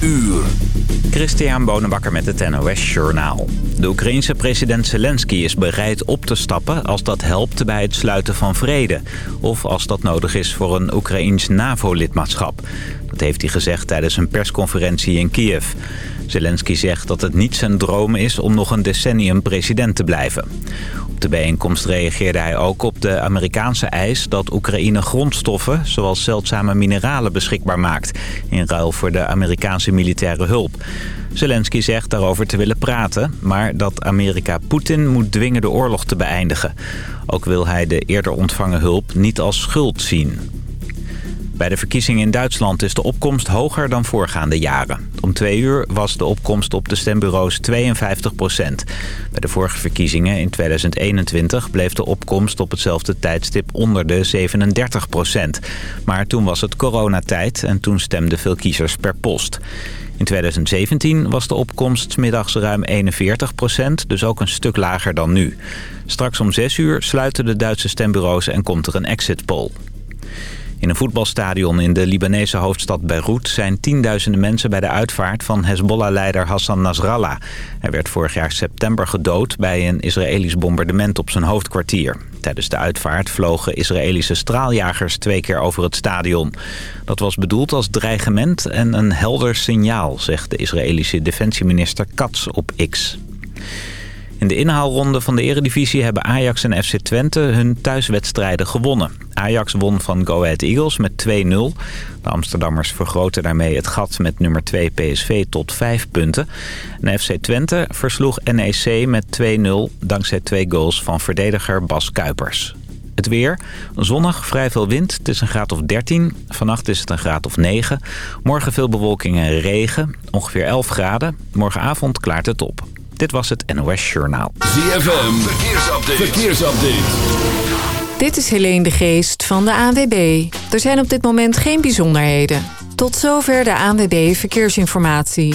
uur. Christian Bonenbakker met het NOS Journaal. De Oekraïense president Zelensky is bereid op te stappen als dat helpt bij het sluiten van vrede. Of als dat nodig is voor een Oekraïns NAVO-lidmaatschap. Dat heeft hij gezegd tijdens een persconferentie in Kiev. Zelensky zegt dat het niet zijn droom is om nog een decennium president te blijven. Op de bijeenkomst reageerde hij ook op de Amerikaanse eis dat Oekraïne grondstoffen, zoals zeldzame mineralen, beschikbaar maakt. In ruil voor de Amerikaanse militaire hulp. Zelensky zegt daarover te willen praten, maar dat Amerika Poetin moet dwingen de oorlog te beëindigen. Ook wil hij de eerder ontvangen hulp niet als schuld zien. Bij de verkiezingen in Duitsland is de opkomst hoger dan voorgaande jaren. Om twee uur was de opkomst op de stembureaus 52 procent. Bij de vorige verkiezingen in 2021 bleef de opkomst op hetzelfde tijdstip onder de 37 procent. Maar toen was het coronatijd en toen stemden veel kiezers per post. In 2017 was de opkomst middags ruim 41 procent, dus ook een stuk lager dan nu. Straks om 6 uur sluiten de Duitse stembureaus en komt er een exit poll. In een voetbalstadion in de Libanese hoofdstad Beirut zijn tienduizenden mensen bij de uitvaart van Hezbollah-leider Hassan Nasrallah. Hij werd vorig jaar september gedood bij een Israëlisch bombardement op zijn hoofdkwartier. Tijdens de uitvaart vlogen Israëlische straaljagers twee keer over het stadion. Dat was bedoeld als dreigement en een helder signaal, zegt de Israëlische defensieminister Katz op X. In de inhaalronde van de eredivisie hebben Ajax en FC Twente hun thuiswedstrijden gewonnen. Ajax won van Go Ahead Eagles met 2-0. De Amsterdammers vergroten daarmee het gat met nummer 2 PSV tot 5 punten. En FC Twente versloeg NEC met 2-0 dankzij twee goals van verdediger Bas Kuipers. Het weer. Zonnig, vrij veel wind. Het is een graad of 13. Vannacht is het een graad of 9. Morgen veel bewolking en regen. Ongeveer 11 graden. Morgenavond klaart het op. Dit was het NOS Journaal. ZFM, verkeersupdate. verkeersupdate. Dit is Helene de Geest van de ANWB. Er zijn op dit moment geen bijzonderheden. Tot zover de ANWB Verkeersinformatie.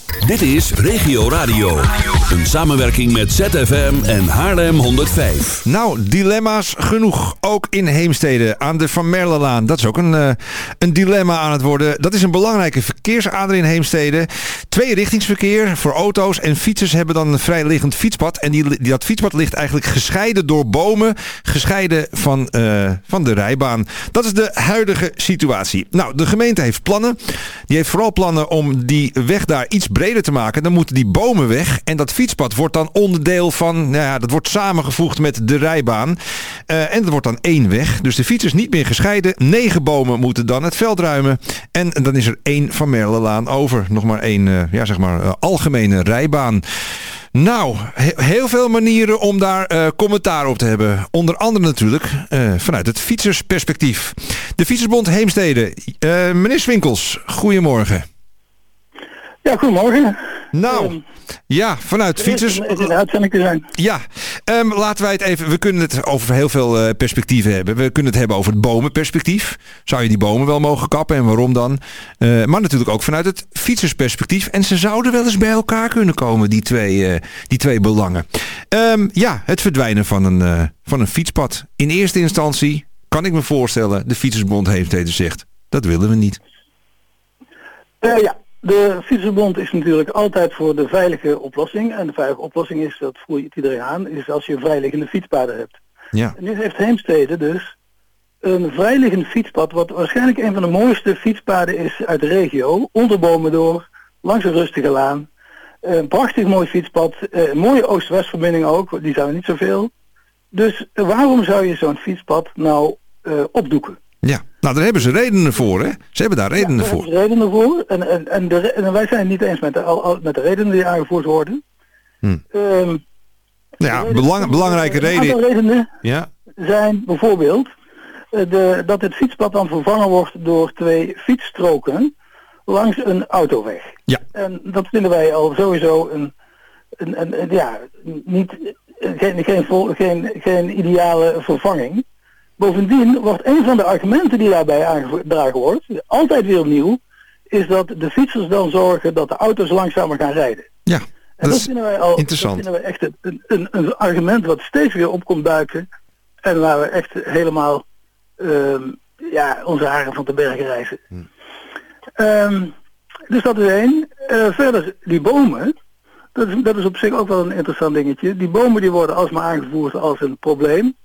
Dit is Regio Radio. Een samenwerking met ZFM en Haarlem 105. Nou, dilemma's genoeg. Ook in Heemstede aan de Van Merlelaan. Dat is ook een, uh, een dilemma aan het worden. Dat is een belangrijke verkeersader in Heemstede. Twee richtingsverkeer voor auto's en fietsers hebben dan een vrijliggend fietspad. En die, dat fietspad ligt eigenlijk gescheiden door bomen. Gescheiden van, uh, van de rijbaan. Dat is de huidige situatie. Nou, de gemeente heeft plannen. Die heeft vooral plannen om die weg daar iets breder te maken. Dan moeten die bomen weg. En dat fietspad wordt dan onderdeel van, nou ja, dat wordt samengevoegd met de rijbaan. Uh, en dat wordt dan één weg. Dus de fietsers niet meer gescheiden. Negen bomen moeten dan het veld ruimen. En dan is er één Van Merlelaan over. Nog maar één, uh, ja, zeg maar, uh, algemene rijbaan. Nou, he heel veel manieren om daar commentaar op te hebben. Onder andere natuurlijk vanuit het fietsersperspectief. De Fietsersbond Heemstede. Uh, meneer Swinkels, goedemorgen. Ja, goedemorgen. Nou, um, ja, vanuit fietsers... Het is een uitzending te zijn. Ja, um, laten wij het even... We kunnen het over heel veel uh, perspectieven hebben. We kunnen het hebben over het bomenperspectief. Zou je die bomen wel mogen kappen en waarom dan? Uh, maar natuurlijk ook vanuit het fietsersperspectief. En ze zouden wel eens bij elkaar kunnen komen, die twee, uh, die twee belangen. Um, ja, het verdwijnen van een, van een fietspad. In eerste instantie kan ik me voorstellen... de Fietsersbond heeft gezegd, dat willen we niet. ja, de Fietsersbond is natuurlijk altijd voor de veilige oplossing. En de veilige oplossing is, dat voel je het iedereen aan, is als je vrijliggende fietspaden hebt. Ja. En nu heeft Heemstede dus een vrijliggend fietspad, wat waarschijnlijk een van de mooiste fietspaden is uit de regio. Onder bomen door, langs een rustige laan. Een prachtig mooi fietspad, een mooie oost-west-verbinding ook, die zijn er niet zoveel. Dus waarom zou je zo'n fietspad nou uh, opdoeken? Ja, nou daar hebben ze redenen voor, hè? Ze hebben daar redenen ja, voor. redenen voor. En, en, en, de, en wij zijn het niet eens met de, met de redenen die aangevoerd worden. Hm. Ehm, Ja, reden- belang, belangrijke reden. redenen Ja, zijn bijvoorbeeld eh, de, dat het fietspad dan vervangen wordt door twee fietsstroken langs een autoweg. Ja. En dat vinden wij al sowieso een, een, een, een- ja, niet, geen, geen, geen, geen ideale vervanging. Bovendien wordt een van de argumenten die daarbij aangedragen wordt, altijd weer opnieuw, is dat de fietsers dan zorgen dat de auto's langzamer gaan rijden. ja. En Dat dat, is vinden wij al interessant. Dat vinden wij echt een, een, een argument wat steeds weer opkomt duiken. En waar we echt helemaal ehm, ja, onze haren van te bergen reizen. Hm. Ehm, dus dat is één. Eh, verder, die bomen. Dat is, dat is op zich ook wel een interessant dingetje. Die bomen die worden alsmaar aangevoerd als een probleem.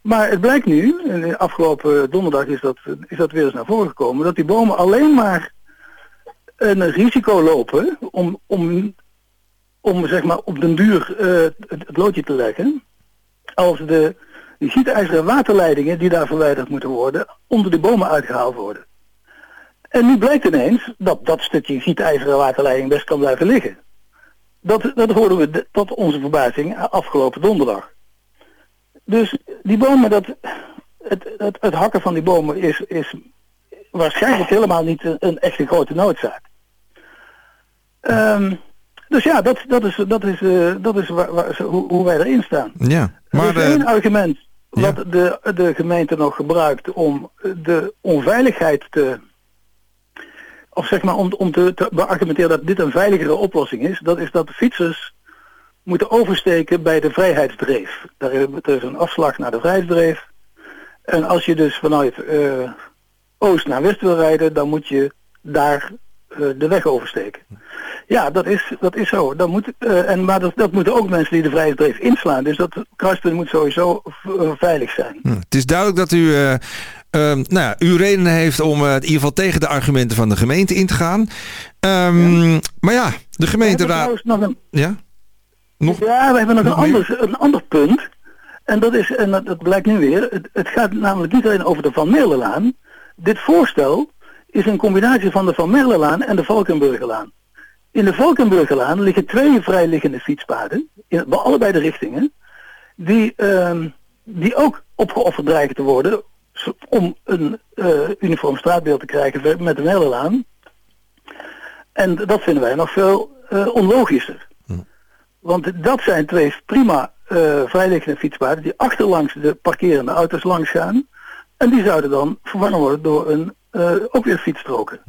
Maar het blijkt nu, en afgelopen donderdag is dat, is dat weer eens naar voren gekomen, dat die bomen alleen maar een risico lopen om, om om zeg maar op den duur eh, het, loodje te leggen. Als de gietijzeren waterleidingen die daar verwijderd moeten worden, onder de bomen uitgehaald worden. En nu blijkt ineens dat dat stukje gietijzeren waterleiding best kan blijven liggen. Dat, dat hoorden we tot onze verbazing afgelopen donderdag. Dus die bomen, dat, het, het, het hakken van die bomen is, is waarschijnlijk helemaal niet een, een echte grote noodzaak. Ehm, dus ja, dat, dat is, dat is, eh, dat is waar, waar- hoe, hoe wij erin staan. ja. Maar er is één eh, argument ja. wat de, de gemeente nog gebruikt om de onveiligheid te... Of zeg maar om, om te, te beargumenteren dat dit een veiligere oplossing is. Dat is dat fietsers moeten oversteken bij de vrijheidsdreef. Daar is, er is een afslag naar de vrijheidsdreef. En als je dus vanuit eh, oost naar west wil rijden, dan moet je daar eh, de weg oversteken. Ja, dat is, dat is zo. Dat moet, eh, en, maar dat, dat moeten ook mensen die de vrijheidsdreef inslaan. Dus dat kruispunt moet sowieso veilig zijn. hm, het is duidelijk dat u, ehm, nou ja, u redenen heeft om in ieder geval tegen de argumenten van de gemeente in te gaan. Ehm, Maar ja, de We hebben gemeenteraad... Ja? Nog? Ja, we hebben nog, nog een, ander, een ander punt. En dat is, en dat, dat blijkt nu weer, het, het gaat namelijk niet alleen over de Van Merlelaan. Dit voorstel is een combinatie van de Van Merlelaan en de Valkenburgerlaan. In de Valkenburgerlaan liggen twee vrijliggende fietspaden, in, bij allebei de richtingen, die, ehm, die ook opgeofferd dreigen te worden om een eh, uniform straatbeeld te krijgen met de Merlelaan. En dat vinden wij nog veel eh, onlogischer. Want dat zijn twee prima eh vrijliggende fietspaden die achterlangs de parkerende auto's langs gaan. En die zouden dan vervangen worden door een, eh, ook weer fietsstroken.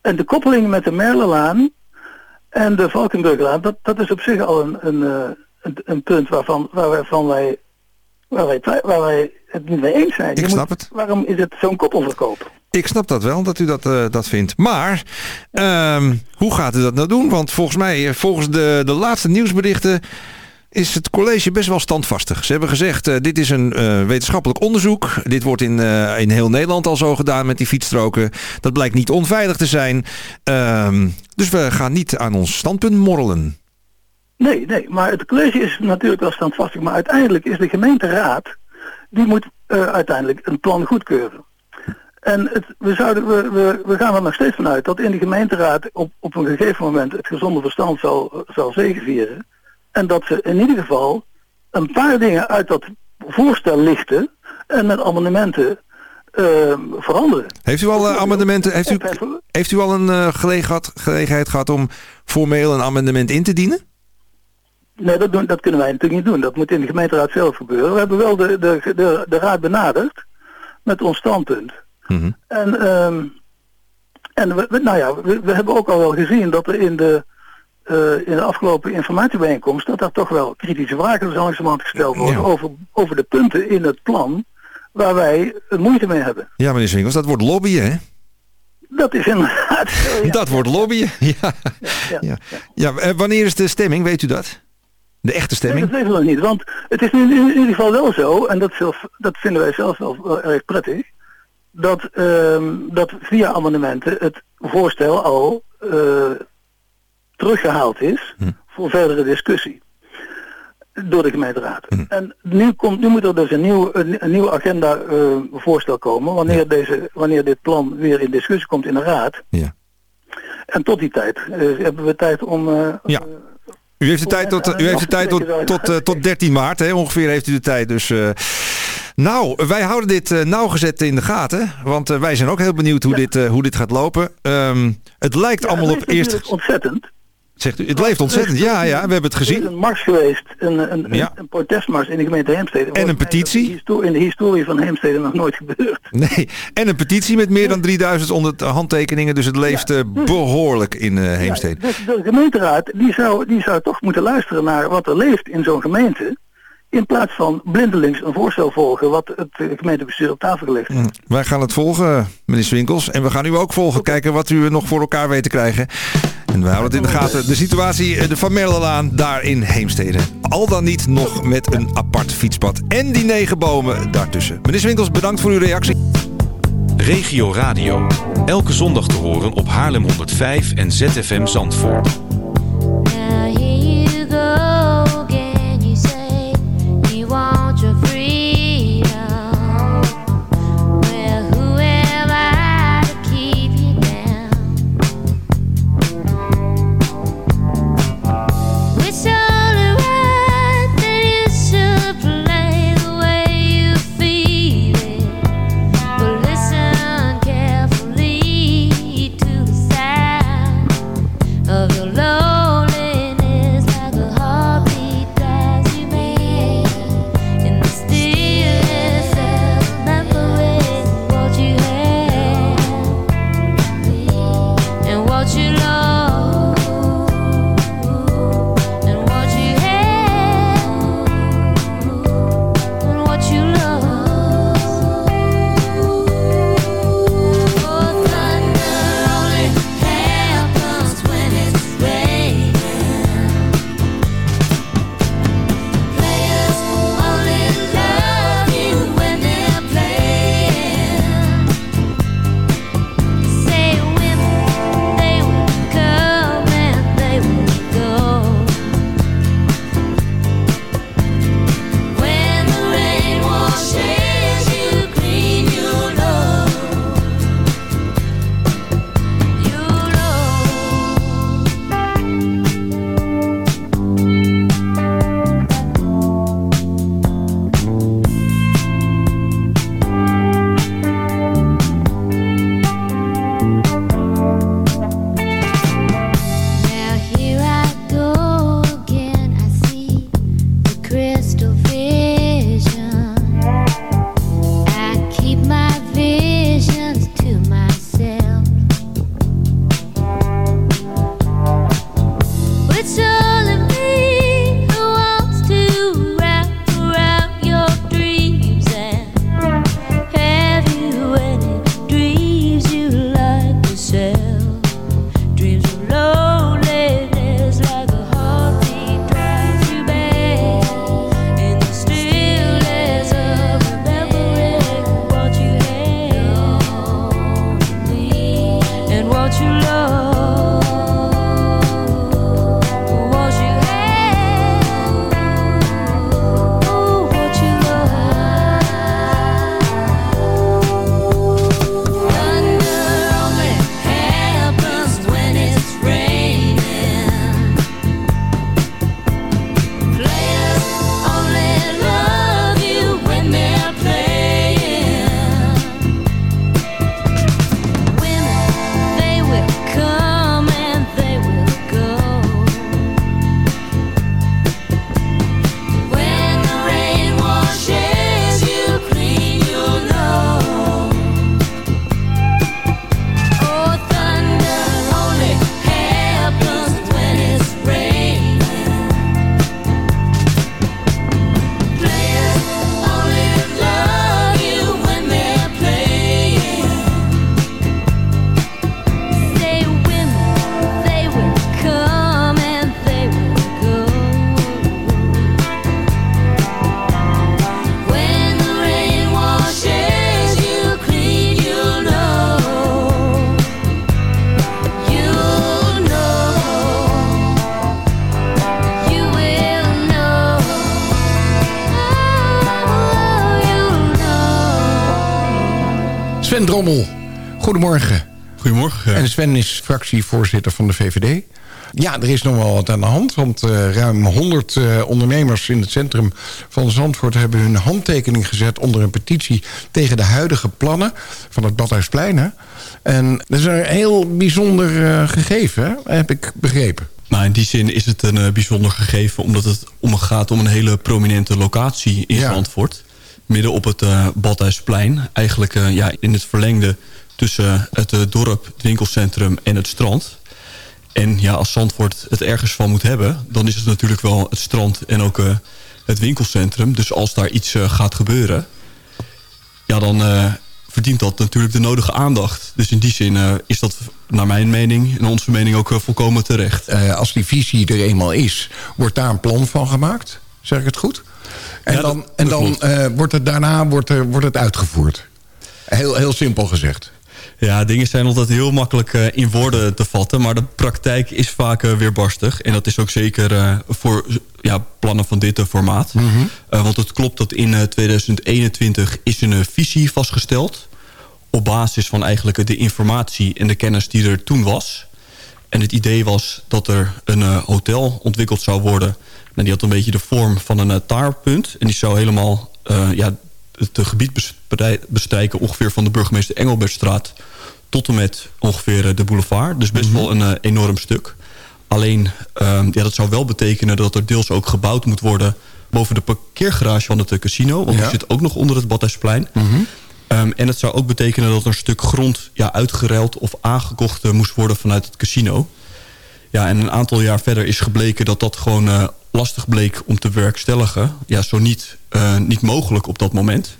En de koppeling met de Merlelaan en de Valkenburglaan, dat, dat is op zich al een, een, eh, een, een punt waarvan, waarvan wij, waar, wij, twi- waar wij het niet mee eens zijn. Ik Je snap moet- het. Waarom is het zo'n koppelverkoop? Ik snap dat wel, dat u dat, eh, dat vindt. Maar, ehm, hoe gaat u dat nou doen? Want volgens mij, eh, volgens de, de laatste nieuwsberichten... is het college best wel standvastig. Ze hebben gezegd, eh, dit is een wetenschappelijk onderzoek. Dit wordt in, in heel Nederland al zo gedaan met die fietsstroken. Dat blijkt niet onveilig te zijn. Ehm, dus we gaan niet aan ons standpunt morrelen. Nee, nee, maar het college is natuurlijk wel standvastig, maar uiteindelijk is de gemeenteraad, die moet eh, uiteindelijk een plan goedkeuren. En het, we, zouden, we, we, we gaan er nog steeds vanuit dat in de gemeenteraad op, op een gegeven moment het gezonde verstand zal, zal zegevieren. En dat ze in ieder geval een paar dingen uit dat voorstel lichten en met amendementen eh, veranderen. Heeft u al eh, amendementen? Heeft u, heeft u al een gelegenheid, gelegenheid gehad om formeel een amendement in te dienen? Nee, dat, doen, dat kunnen wij natuurlijk niet doen. Dat moet in de gemeenteraad zelf gebeuren. We hebben wel de, de, de, de raad benaderd met ons standpunt. Mhm. En, ehm, en we, nou ja, we, we hebben ook al wel gezien dat er in de, eh, in de afgelopen informatiebijeenkomst... dat daar toch wel kritische vragen zo langzamerhand gesteld worden... Ja. Over, over de punten in het plan waar wij moeite mee hebben. Ja, meneer Swingels, dat wordt lobbyen, hè? Dat is inderdaad... ja. Dat wordt lobbyen. Ja. ja. Ja. Ja, eh, wanneer is de stemming? Weet u dat? De echte Nee, stemming? dat weten we nog niet. Want het is nu in, in ieder geval wel zo, en dat, zelf, dat vinden wij zelf wel, wel erg prettig, dat, ehm, dat via amendementen het voorstel al eh, teruggehaald is Hm. voor verdere discussie door de gemeenteraad. Hm. En nu, komt, nu moet er dus een nieuw, een, een nieuw agenda eh, voorstel komen wanneer, deze, wanneer dit plan weer in discussie komt in de raad. Ja. En tot die tijd eh, hebben we tijd om, eh, Ja. Eh, U heeft de tijd tot, u heeft de tijd tot, tot, eh, tot 13 maart, hè? ongeveer heeft u de tijd. Dus, eh, nou, wij houden dit uh, nauwgezet in de gaten. Want wij zijn ook heel benieuwd hoe, dit, hoe dit gaat lopen. Ehm, het lijkt allemaal op eerst... ontzettend. Zegt u, het leeft ontzettend. Ja, ja, we hebben het gezien. Er is een mars geweest, een, een, ja. een protestmars in de gemeente Heemstede. En een petitie. In de historie van Heemstede nog nooit gebeurd. Nee, en een petitie met meer dan 3000 onder handtekeningen. Dus het leeft ja. behoorlijk in Heemstede. Ja, de, de gemeenteraad die zou, die zou toch moeten luisteren naar wat er leeft in zo'n gemeente. In plaats van blindelings een voorstel volgen wat het gemeentebestuur op tafel gelegd heeft. Mm, wij gaan het volgen, meneer Swinkels. En we gaan u ook volgen. Kijken wat u nog voor elkaar weet te krijgen. En we houden het in de gaten. De situatie de Van Merlelaan daar in Heemstede. Al dan niet nog met een apart fietspad. En die negen bomen daartussen. Meneer Swinkels, bedankt voor uw reactie. Regio Radio. Elke zondag te horen op Haarlem 105 en ZFM Zandvoort. Goedemorgen. Goedemorgen. En Sven is fractievoorzitter van de VVD. Ja, er is nog wel wat aan de hand. Want uh, ruim 100 uh, ondernemers in het centrum van Zandvoort... hebben hun handtekening gezet onder een petitie... tegen de huidige plannen van het Badhuisplein. Hè? En dat is een heel bijzonder uh, gegeven, hè? heb ik begrepen. Nou, in die zin is het een bijzonder gegeven... omdat het om gaat om een hele prominente locatie in ja. Zandvoort. Midden op het Badhuisplein. Eigenlijk ja, in het verlengde tussen het dorp, het winkelcentrum en het strand. En ja, als Zandvoort het ergens van moet hebben... dan is het natuurlijk wel het strand en ook het winkelcentrum. Dus als daar iets gaat gebeuren... ja, dan verdient dat natuurlijk de nodige aandacht. Dus in die zin is dat naar mijn mening en onze mening ook volkomen terecht. Als die visie er eenmaal is, wordt daar een plan van gemaakt? Zeg ik het goed? En ja, dan, dat, en dan wordt het daarna wordt er, wordt het uitgevoerd? Heel, heel simpel gezegd. Ja, dingen zijn altijd heel makkelijk uh, in woorden te vatten. Maar de praktijk is vaak uh, weerbarstig. En dat is ook zeker uh, voor ja, plannen van dit formaat. Mm -hmm. want het klopt dat in 2021 is een visie vastgesteld. Op basis van eigenlijk de informatie en de kennis die er toen was. En het idee was dat er een hotel ontwikkeld zou worden. En die had een beetje de vorm van een taarpunt. En die zou helemaal ja, het gebied bestrijken ongeveer van de burgemeester Engelbertstraat tot en met ongeveer de boulevard. Dus best wel een uh, enorm stuk. Alleen, uh, ja, dat zou wel betekenen dat er deels ook gebouwd moet worden... boven de parkeergarage van het casino. Want ja. die zit ook nog onder het Badhuisplein. Mm -hmm. um, en het zou ook betekenen dat er een stuk grond ja, uitgeruild of aangekocht uh, moest worden vanuit het casino. Ja, en een aantal jaar verder is gebleken dat dat gewoon uh, lastig bleek om te werkstelligen. Ja, zo niet, niet mogelijk op dat moment.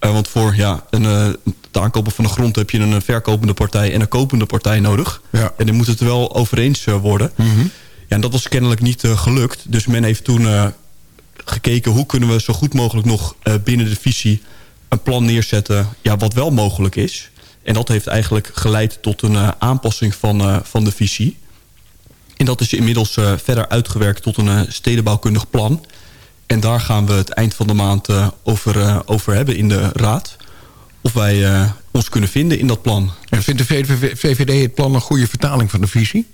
Uh, want voor ja, een, uh, het aankopen van de grond heb je een verkopende partij en een kopende partij nodig. Ja. En die moeten het er wel over eens worden. Mm -hmm. ja, en dat was kennelijk niet gelukt. Dus men heeft toen gekeken hoe kunnen we zo goed mogelijk nog binnen de visie een plan neerzetten ja, wat wel mogelijk is. En dat heeft eigenlijk geleid tot een aanpassing van, van de visie. En dat is inmiddels uh, verder uitgewerkt tot een stedenbouwkundig plan. En daar gaan we het eind van de maand uh, over, over hebben in de raad. Of wij ons kunnen vinden in dat plan. En vindt de VVD het plan een goede vertaling van de visie?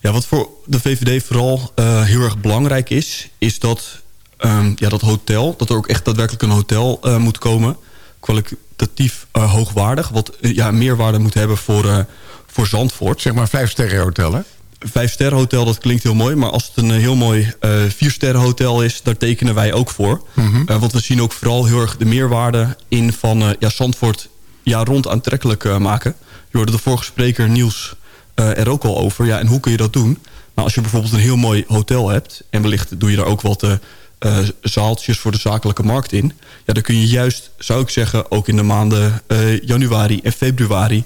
Ja, wat voor de VVD vooral heel erg belangrijk is... is dat um, ja, dat hotel, dat er ook echt daadwerkelijk een hotel moet komen... kwalitatief hoogwaardig, wat ja, meerwaarde moet hebben voor, voor Zandvoort. Zeg maar vijf sterren hotel, hè? Vijf sterren hotel, dat klinkt heel mooi. Maar als het een heel mooi uh, vier sterren hotel is, daar tekenen wij ook voor. Mm -hmm. uh, want we zien ook vooral heel erg de meerwaarde in van uh, ja, Zandvoort ja, rond aantrekkelijk maken. Je hoorde de vorige spreker Niels er ook al over. Ja, en hoe kun je dat doen? Nou, als je bijvoorbeeld een heel mooi hotel hebt... en wellicht doe je daar ook wat zaaltjes voor de zakelijke markt in... ja, dan kun je juist, zou ik zeggen, ook in de maanden januari en februari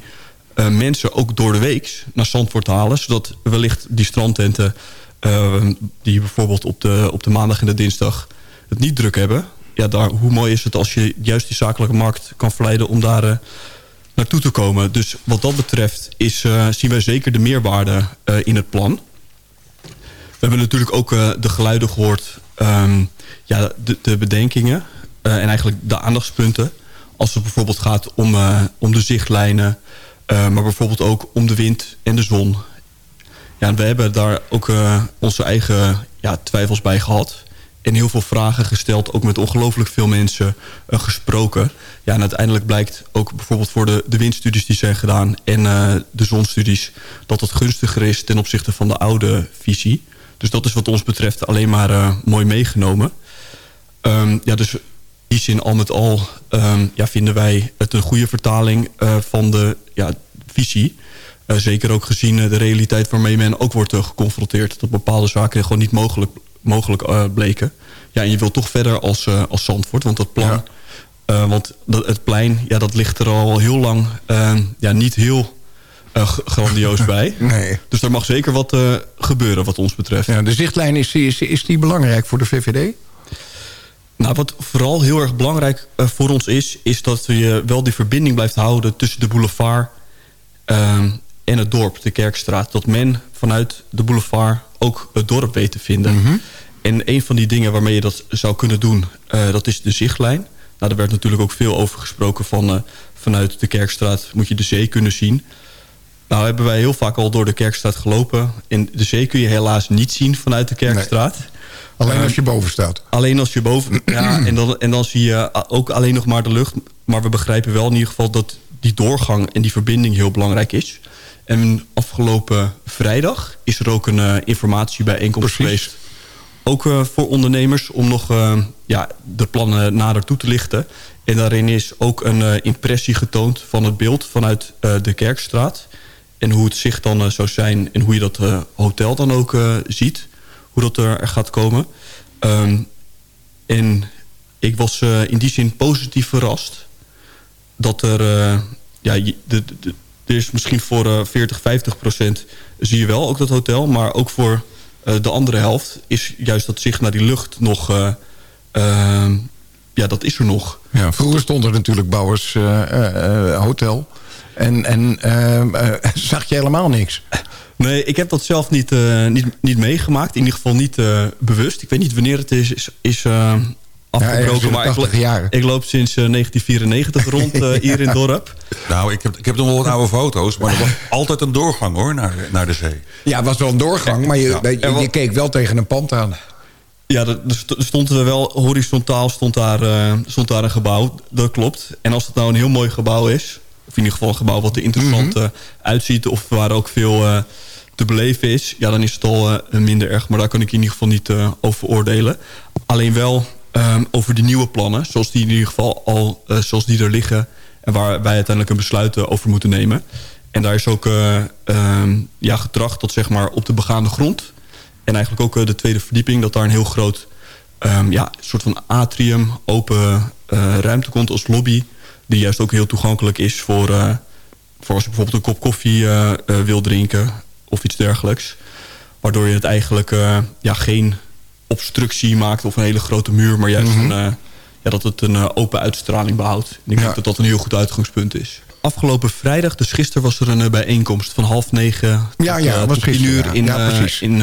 uh, mensen ook door de week naar Zandvoort halen. Zodat wellicht die strandtenten uh, die bijvoorbeeld op de, op de maandag en de dinsdag het niet druk hebben. Ja, daar, hoe mooi is het als je juist die zakelijke markt kan verleiden om daar uh, naartoe te komen. Dus wat dat betreft is, zien wij zeker de meerwaarde in het plan. We hebben natuurlijk ook de geluiden gehoord, um, ja, de, de bedenkingen en eigenlijk de aandachtspunten. Als het bijvoorbeeld gaat om, om de zichtlijnen, uh, maar bijvoorbeeld ook om de wind en de zon. Ja, we hebben daar ook uh, onze eigen ja, twijfels bij gehad. En heel veel vragen gesteld. Ook met ongelooflijk veel mensen uh, gesproken. Ja, en uiteindelijk blijkt ook bijvoorbeeld voor de, de windstudies die zijn gedaan... en de zonstudies dat het gunstiger is ten opzichte van de oude visie. Dus dat is wat ons betreft alleen maar mooi meegenomen. Um, ja, dus die zin al met al um, ja, vinden wij het een goede vertaling uh, van de ja, visie. Uh, zeker ook gezien uh, de realiteit waarmee men ook wordt geconfronteerd. Dat bepaalde zaken gewoon niet mogelijk, mogelijk bleken. Ja, en je wilt toch verder als, als Zandvoort. Want dat plan, ja. want dat, het plein, ja, dat ligt er al heel lang ehm, ja, niet heel grandioos bij. Nee. Dus er mag zeker wat gebeuren wat ons betreft. Ja, de zichtlijn, is, is, is die belangrijk voor de VVD? Nou, wat vooral heel erg belangrijk uh, voor ons is... is dat je wel die verbinding blijft houden tussen de boulevard uh, en het dorp, de Kerkstraat. Dat men vanuit de boulevard ook het dorp weet te vinden. Mm -hmm. En een van die dingen waarmee je dat zou kunnen doen, uh, dat is de zichtlijn. Nou, er werd natuurlijk ook veel over gesproken van... vanuit de Kerkstraat moet je de zee kunnen zien. Nou hebben wij heel vaak al door de Kerkstraat gelopen. En de zee kun je helaas niet zien vanuit de Kerkstraat. Alleen als je boven staat. Alleen als je boven... ja, en dan, en dan zie je ook alleen nog maar de lucht. Maar we begrijpen wel in ieder geval dat die doorgang en die verbinding heel belangrijk is. En afgelopen vrijdag is er ook een eh, informatiebijeenkomst geweest. Ook eh, voor ondernemers om nog eh, ja, de plannen nader toe te lichten. En daarin is ook een eh, impressie getoond van het beeld vanuit eh, de Kerkstraat. En hoe het zicht dan eh, zou zijn en hoe je dat eh, hotel dan ook eh, ziet. Hoe dat er, gaat komen. Ehm, en ik was eh, in die zin positief verrast. Dat er... eh, ja, de, de, er is misschien voor eh 40, 50 procent zie je wel ook dat hotel. Maar ook voor eh, de andere helft is juist dat zicht naar die lucht nog... eh, ehm, ja, dat is er nog. Ja, vroeger stond er natuurlijk Bouwers eh, eh, eh, Hotel. En, en ehm, eh, zag je helemaal niks. Nee, ik heb dat zelf niet, eh, niet, niet meegemaakt. In ieder geval niet eh, bewust. Ik weet niet wanneer het is, is, is eh, afgebroken. de maar ik, 80 lo- jaren. ik loop sinds eh, 1994 rond eh, hier in het dorp. Nou, ik heb, ik heb nog wel wat oude foto's, maar er was altijd een doorgang hoor, naar, naar de zee. Ja, het was wel een doorgang, maar je, Ja. je, je keek wel tegen een pand aan. Ja, er st- stond er wel horizontaal stond daar, eh, stond daar een gebouw. Dat klopt. En als het nou een heel mooi gebouw is... in ieder geval een gebouw wat er interessant Mhm. eh, uitziet... of waar ook veel eh, te beleven is... ja, dan is het al eh, minder erg. Maar daar kan ik in ieder geval niet over oordelen. Alleen wel ehm, over die nieuwe plannen... zoals die in ieder geval al zoals die er liggen... en waar wij uiteindelijk een besluit over moeten nemen. En daar is ook eh, ehm, ja, getracht tot zeg maar, op de begaande grond... En eigenlijk ook de tweede verdieping, dat daar een heel groot ehm, ja, soort van atrium, open ruimte komt als lobby. Die juist ook heel toegankelijk is voor, eh, voor als je bijvoorbeeld een kop koffie eh, eh, wil drinken of iets dergelijks. Waardoor je het eigenlijk ja, geen obstructie maakt of een hele grote muur, maar juist een, eh, ja, dat het een open uitstraling behoudt. En ik Ja. denk dat dat een heel goed uitgangspunt is. Afgelopen vrijdag, dus gisteren was er een bijeenkomst van half negen tot, Ja, ja, was tot tien gisteren, uur in, Ja, precies. in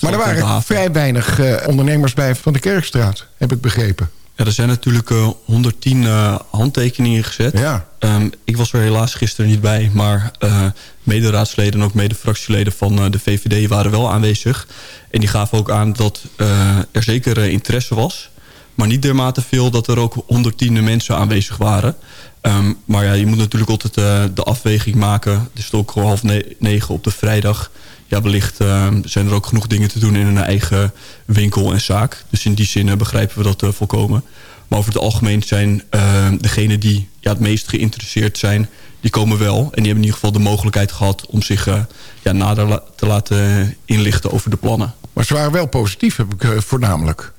Maar er waren vrij weinig ondernemers bij van de Kerkstraat, heb ik begrepen. Ja, er zijn natuurlijk eh, 110 eh, handtekeningen gezet. Ja. Ehm, ik was er helaas gisteren niet bij, maar eh mederaadsleden en ook mede-fractieleden van eh, de VVD waren wel aanwezig. En die gaven ook aan dat eh, er zeker eh, interesse was, maar niet dermate veel dat er ook 110 mensen aanwezig waren. Ehm, maar ja, je moet natuurlijk altijd eh, de afweging maken. Het is ook al half ne- negen op de vrijdag. Ja, wellicht eh, zijn er ook genoeg dingen te doen in een eigen winkel en zaak. Dus in die zin eh, begrijpen we dat eh, volkomen. Maar over het algemeen zijn uh, degenen die ja, het meest geïnteresseerd zijn... die komen wel. En die hebben in ieder geval de mogelijkheid gehad... om zich uh, ja, nader la te laten inlichten over de plannen. Maar ze waren wel positief, heb ik voornamelijk.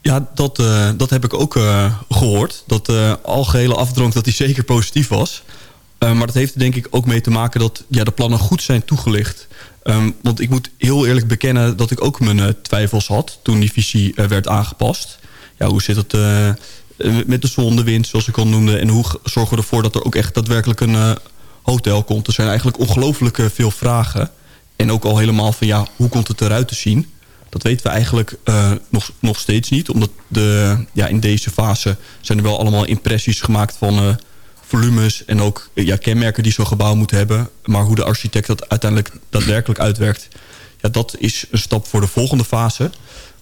Ja, dat, uh, dat heb ik ook uh, gehoord. Dat de algehele afdronk dat die zeker positief was. Uh, maar dat heeft er denk ik ook mee te maken dat ja, de plannen goed zijn toegelicht. Um, want ik moet heel eerlijk bekennen dat ik ook mijn uh, twijfels had... toen die visie uh, werd aangepast. Ja, hoe zit het met de zon, de wind, zoals ik al noemde... en hoe zorgen we ervoor dat er ook echt daadwerkelijk een hotel komt? Er zijn eigenlijk ongelooflijk veel vragen. En ook al helemaal van, ja, hoe komt het eruit te zien? Dat weten we eigenlijk nog, nog steeds niet. Omdat de, ja, in deze fase zijn er wel allemaal impressies gemaakt van volumes... en ook ja, kenmerken die zo'n gebouw moet hebben. Maar hoe de architect dat uiteindelijk daadwerkelijk uitwerkt... Ja, dat is een stap voor de volgende fase.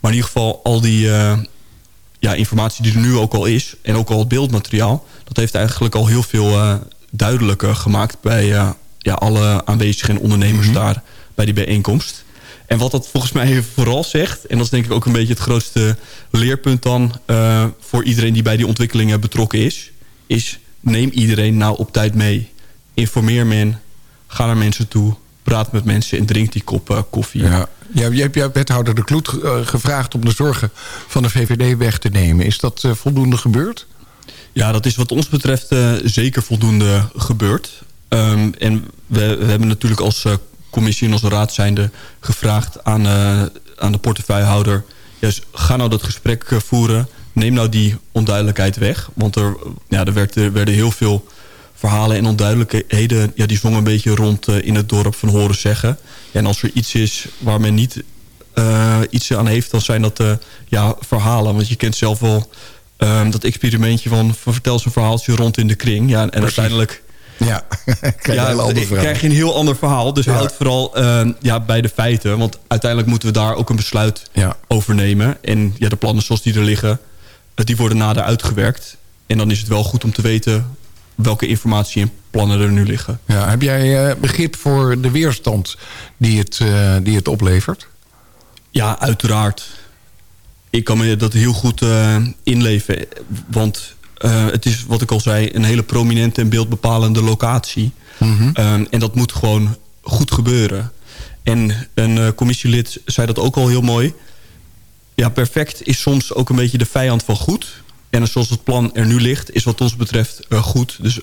Maar in ieder geval al die uh, ja, informatie die er nu ook al is... en ook al het beeldmateriaal... dat heeft eigenlijk al heel veel uh, duidelijker gemaakt... bij ja, alle aanwezigen en ondernemers mm -hmm. daar bij die bijeenkomst... En wat dat volgens mij vooral zegt... en dat is denk ik ook een beetje het grootste leerpunt dan... Voor iedereen die bij die ontwikkelingen betrokken is... is neem iedereen nou op tijd mee. Informeer men, ga naar mensen toe... praat met mensen en drink die kop uh, koffie. Ja. Ja, je hebt jouw wethouder de Kloet uh, gevraagd... om de zorgen van de VVD weg te nemen. Is dat uh, voldoende gebeurd? Ja, dat is wat ons betreft uh, zeker voldoende gebeurd. Um, en we, we, hebben natuurlijk als uh, commissie en als raad zijnde gevraagd aan, aan de portefeuillehouder... Yes, ga nou dat gesprek voeren. Neem nou die onduidelijkheid weg. Want er, ja, er, werd, er werden heel veel verhalen en onduidelijkheden... Ja, die zongen een beetje rond uh, in het dorp van horen zeggen. Ja, en als er iets is waar men niet uh, iets aan heeft... dan zijn dat uh, ja, verhalen. Want je kent zelf wel um, dat experimentje van, van... vertel eens een verhaaltje rond in de kring. Ja, en uiteindelijk Ja, krijg ja, verhaal. krijg je een heel ander verhaal. Dus houd vooral eh, ja, bij de feiten. Want uiteindelijk moeten we daar ook een besluit Ja. over nemen. En ja, de plannen zoals die er liggen, eh, die worden nader uitgewerkt. En dan is het wel goed om te weten welke informatie en plannen er nu liggen. Ja, heb jij eh, begrip voor de weerstand die het, eh, die het oplevert? Ja, uiteraard. Ik kan me dat heel goed eh, inleven. Want het is, wat ik al zei, een hele prominente en beeldbepalende locatie. Um, en dat moet gewoon goed gebeuren. En een commissielid zei dat ook al heel mooi. Ja, perfect is soms ook een beetje de vijand van goed. En zoals het plan er nu ligt, is wat ons betreft eh, goed. Dus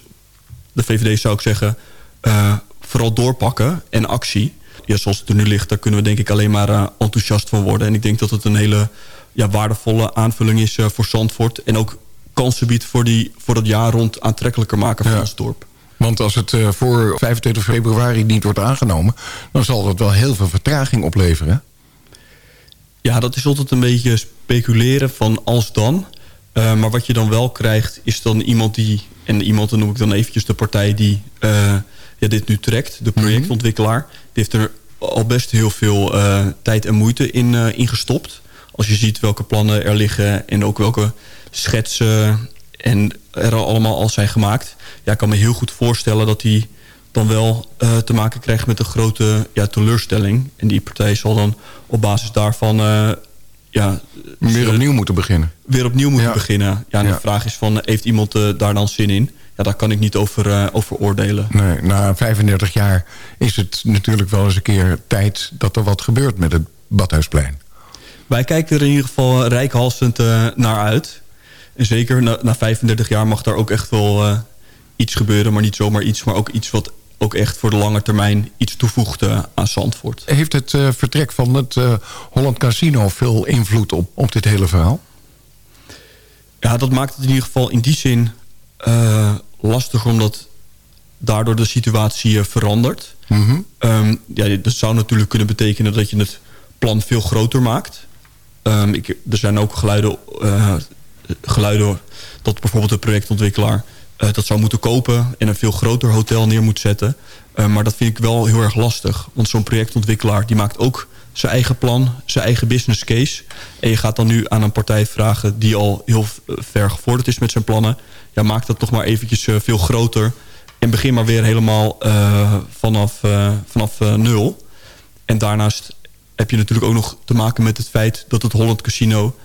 de VVD zou ik zeggen, eh, vooral doorpakken en actie. Ja, zoals het er nu ligt, daar kunnen we denk ik alleen maar eh, enthousiast van worden. En ik denk dat het een hele ja, waardevolle aanvulling is voor Zandvoort. En ook kansen biedt voor, die, voor dat jaar rond aantrekkelijker maken van Ja. ons dorp. Want als het voor 25 februari niet wordt aangenomen... dan zal dat wel heel veel vertraging opleveren. Ja, dat is altijd een beetje speculeren van als dan. Eh, maar wat je dan wel krijgt, is dan iemand die... en iemand, dan noem ik dan eventjes de partij die eh, ja, dit nu trekt. De projectontwikkelaar. Die heeft er al best heel veel eh, tijd en moeite in, in gestopt. Als je ziet welke plannen er liggen... en ook welke schetsen en er al allemaal al zijn gemaakt. Ja, ik kan me heel goed voorstellen dat die dan wel eh, te maken krijgt met een grote ja, teleurstelling. En die partij zal dan op basis daarvan... eh, ja, Weer opnieuw moeten beginnen. weer opnieuw moeten Ja. beginnen. Ja, en Ja. de vraag is van, heeft iemand eh, daar dan zin in? Ja, daar kan ik niet over, eh, over oordelen. Nee, na 35 jaar is het natuurlijk wel eens een keer tijd... dat er wat gebeurt met het Badhuisplein. Wij kijken er in ieder geval rijkhalsend eh, naar uit. En zeker na, na 35 jaar mag daar ook echt wel eh, iets gebeuren. Maar niet zomaar iets, maar ook iets wat ook echt voor de lange termijn iets toevoegt eh, aan Zandvoort. Heeft het eh, vertrek van het eh, Holland Casino veel invloed op, op dit hele verhaal? Ja, dat maakt het in ieder geval in die zin eh, lastig... omdat daardoor de situatie verandert. Ehm, ja, dat zou natuurlijk kunnen betekenen dat je het plan veel groter maakt. Ehm, ik, er zijn ook geluiden, geluiden dat bijvoorbeeld de projectontwikkelaar... eh, dat zou moeten kopen en een veel groter hotel neer moet zetten. Eh, maar dat vind ik wel heel erg lastig. Want zo'n projectontwikkelaar die maakt ook zijn eigen plan, zijn eigen business case. En je gaat dan nu aan een partij vragen die al heel eh, ver gevorderd is met zijn plannen. Ja, maak dat toch maar eventjes veel groter. En begin maar weer helemaal vanaf, vanaf nul. En daarnaast heb je natuurlijk ook nog te maken met het feit dat het Holland Casino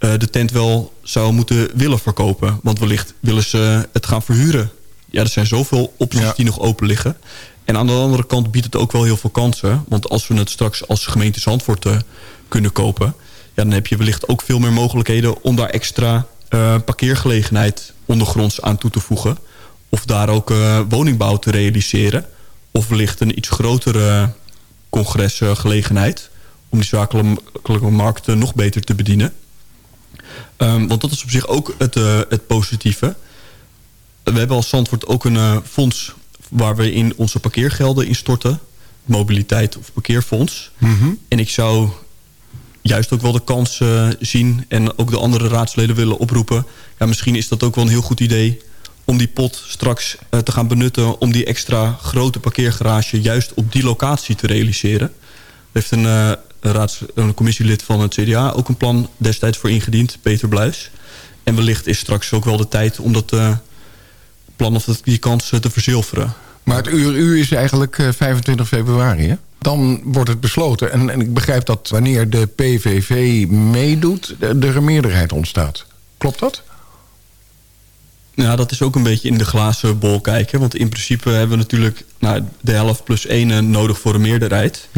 de tent wel zou moeten willen verkopen. Want wellicht willen ze het gaan verhuren. Ja, er zijn zoveel opties Ja. die nog open liggen. En aan de andere kant biedt het ook wel heel veel kansen. Want als we het straks als gemeente Zandvoort eh, kunnen kopen... Ja, dan heb je wellicht ook veel meer mogelijkheden... om daar extra eh, parkeergelegenheid ondergronds aan toe te voegen. Of daar ook eh, woningbouw te realiseren. Of wellicht een iets grotere congresgelegenheid... om die zakelijke markt eh, nog beter te bedienen. Ehm, want dat is op zich ook het, eh, het positieve. We hebben als Zandvoort ook een eh, fonds... waar we in onze parkeergelden instorten. Mobiliteit of parkeerfonds. En ik zou juist ook wel de kans eh, zien... en ook de andere raadsleden willen oproepen... Ja, misschien is dat ook wel een heel goed idee... om die pot straks te gaan benutten... om die extra grote parkeergarage... juist op die locatie te realiseren. Er heeft een, een, raads, een commissielid van het CDA... ook een plan destijds voor ingediend, Peter Bluis. En wellicht is straks ook wel de tijd... om dat eh, plan of die kans eh, te verzilveren. Maar het uur, uur is eigenlijk eh, 25 februari, hè? Dan wordt het besloten. En, en ik begrijp dat wanneer de PVV meedoet... er een meerderheid ontstaat. Klopt dat? Ja, dat is ook een beetje in de glazen bol kijken. Want in principe hebben we natuurlijk nou, de helft plus één eh, nodig voor een meerderheid.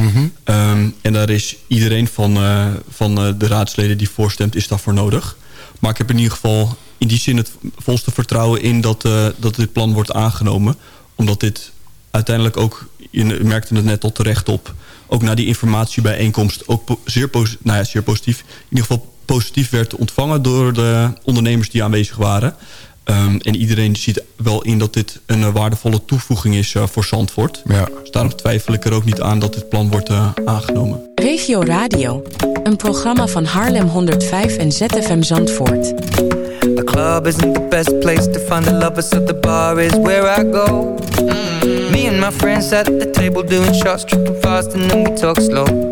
Ehm, en daar is iedereen van, eh, van eh, de raadsleden die voorstemt, is daarvoor nodig. Maar ik heb in ieder geval in die zin het volste vertrouwen in dat, dat dit plan wordt aangenomen. Omdat dit uiteindelijk ook, je merkte het net al terecht op... ook na die informatiebijeenkomst ook po- zeer, posi- nou ja, zeer positief... in ieder geval positief werd ontvangen door de ondernemers die aanwezig waren... Ehm, en iedereen ziet wel in dat dit een eh, waardevolle toevoeging is eh, voor Zandvoort. Ja. Dus daarom twijfel ik er ook niet aan dat dit plan wordt eh, aangenomen. Regio Radio, een programma van Haarlem 105 en ZFM Zandvoort. The club isn't the best place to find a lover, so the bar is where I go. Me and my friends at the table doing shots, tripping fast, and then we talk slow.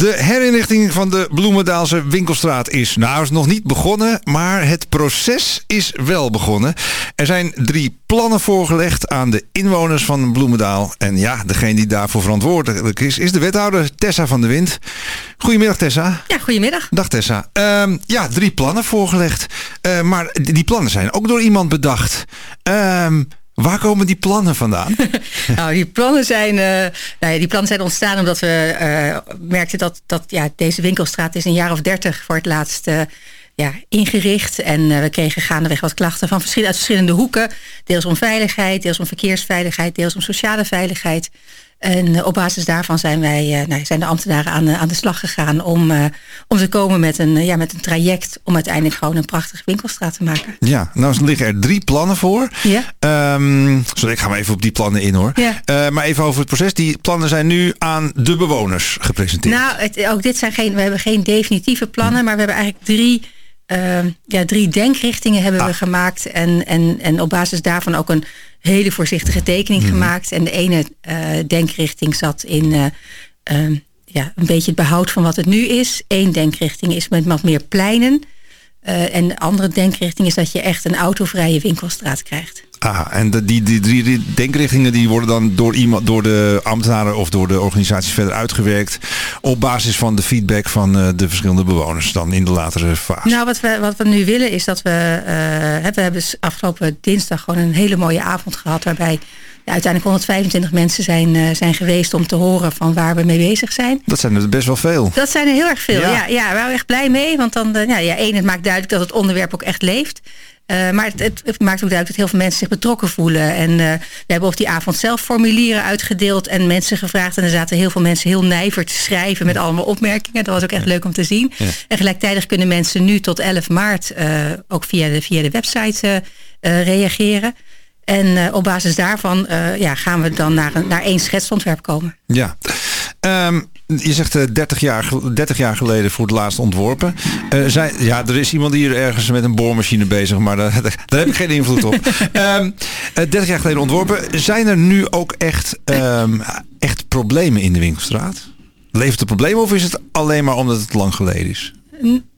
De herinrichting van de Bloemendaalse winkelstraat is nou is nog niet begonnen, maar het proces is wel begonnen. Er zijn drie plannen voorgelegd aan de inwoners van Bloemendaal. En ja, degene die daarvoor verantwoordelijk is, is de wethouder Tessa van de Wind. Goedemiddag Tessa. Ja, goedemiddag. Dag Tessa. Ehm, ja, drie plannen voorgelegd. Uh, maar die plannen zijn ook door iemand bedacht. Ehm Waar komen die plannen vandaan? nou, die plannen zijn, uh, nou ja, die plannen zijn ontstaan omdat we uh, merkten dat, dat ja, deze winkelstraat is een jaar of dertig voor het laatst uh, ja, ingericht. En we kregen gaandeweg wat klachten van uit verschillende hoeken. Deels om veiligheid, deels om verkeersveiligheid, deels om sociale veiligheid. En op basis daarvan zijn, wij, nou, zijn de ambtenaren aan, aan de slag gegaan om, uh, om te komen met een, ja, met een traject om uiteindelijk gewoon een prachtige winkelstraat te maken. Ja, nou liggen er drie plannen voor. Ja. Um, sorry, ik ga maar even op die plannen in hoor. Ja. Uh, maar even over het proces. Die plannen zijn nu aan de bewoners gepresenteerd. Nou, het, ook dit zijn geen, we hebben geen definitieve plannen, hm. maar we hebben eigenlijk drie uh, ja, drie denkrichtingen hebben ah. we gemaakt. En, en, en op basis daarvan ook een hele voorzichtige tekening Mhm. gemaakt. En de ene uh, denkrichting zat in uh, uh, ja, een beetje het behoud van wat het nu is. Eén denkrichting is met wat meer pleinen. Eh, en de andere denkrichting is dat je echt een autovrije winkelstraat krijgt. Ah, en de, die, die drie denkrichtingen die worden dan door, iemand, door de ambtenaren of door de organisaties verder uitgewerkt. Op basis van de feedback van uh, de verschillende bewoners dan in de latere fase. Nou, wat we, wat we nu willen is dat we. Uh, we hebben afgelopen dinsdag gewoon een hele mooie avond gehad. Waarbij ja, uiteindelijk 125 mensen zijn, uh, zijn geweest om te horen van waar we mee bezig zijn. Dat zijn er best wel veel. Dat zijn er heel erg veel. Ja, ja, ja we waren echt blij mee. Want dan, ja, ja, één, het maakt duidelijk dat het onderwerp ook echt leeft. Uh, maar het, het, het, maakt ook duidelijk dat heel veel mensen zich betrokken voelen. En uh, we hebben op die avond zelf formulieren uitgedeeld en mensen gevraagd. En er zaten heel veel mensen heel nijver te schrijven met allemaal opmerkingen. Dat was ook echt leuk om te zien. Ja. En gelijktijdig kunnen mensen nu tot 11 maart uh, ook via de, via de website reageren. En op basis daarvan ja, gaan we dan naar, een, naar één schetsontwerp komen. Ja. Um, je zegt uh, 30, jaar, 30 jaar geleden voor het laatst ontworpen. Uh, zij, ja, er is iemand hier ergens met een boormachine bezig, maar daar, daar heb ik geen invloed op. um, 30 jaar geleden ontworpen. Zijn er nu ook echt, um, echt problemen in de winkelstraat? Levert het problemen of is het alleen maar omdat het lang geleden is?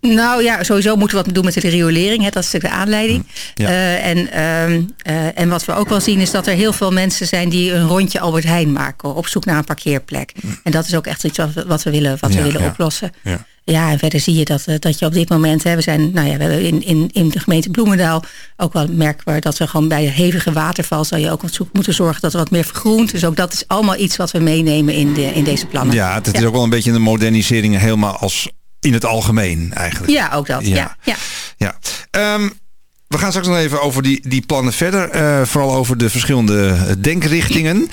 Nou ja, sowieso moeten we wat doen met de riolering. Hè, dat is de aanleiding. Ja. Uh, en, uh, uh, en wat we ook wel zien is dat er heel veel mensen zijn die een rondje Albert Heijn maken op zoek naar een parkeerplek. Mm. En dat is ook echt iets wat we, wat we willen, wat ja, we willen ja. oplossen. Ja. ja, en verder zie je dat, dat je op dit moment, hè, we zijn, nou ja, we hebben in, in, in de gemeente Bloemendaal ook wel merkbaar dat we gewoon bij hevige waterval zal je ook moeten zorgen dat er wat meer vergroent. Dus ook dat is allemaal iets wat we meenemen in, de, in deze plannen. Ja, het is ook wel een beetje een modernisering helemaal als in het algemeen eigenlijk. Ja, ook dat. Ja. ja. ja. Um, we gaan straks nog even over die, die plannen verder. Uh, vooral over de verschillende denkrichtingen.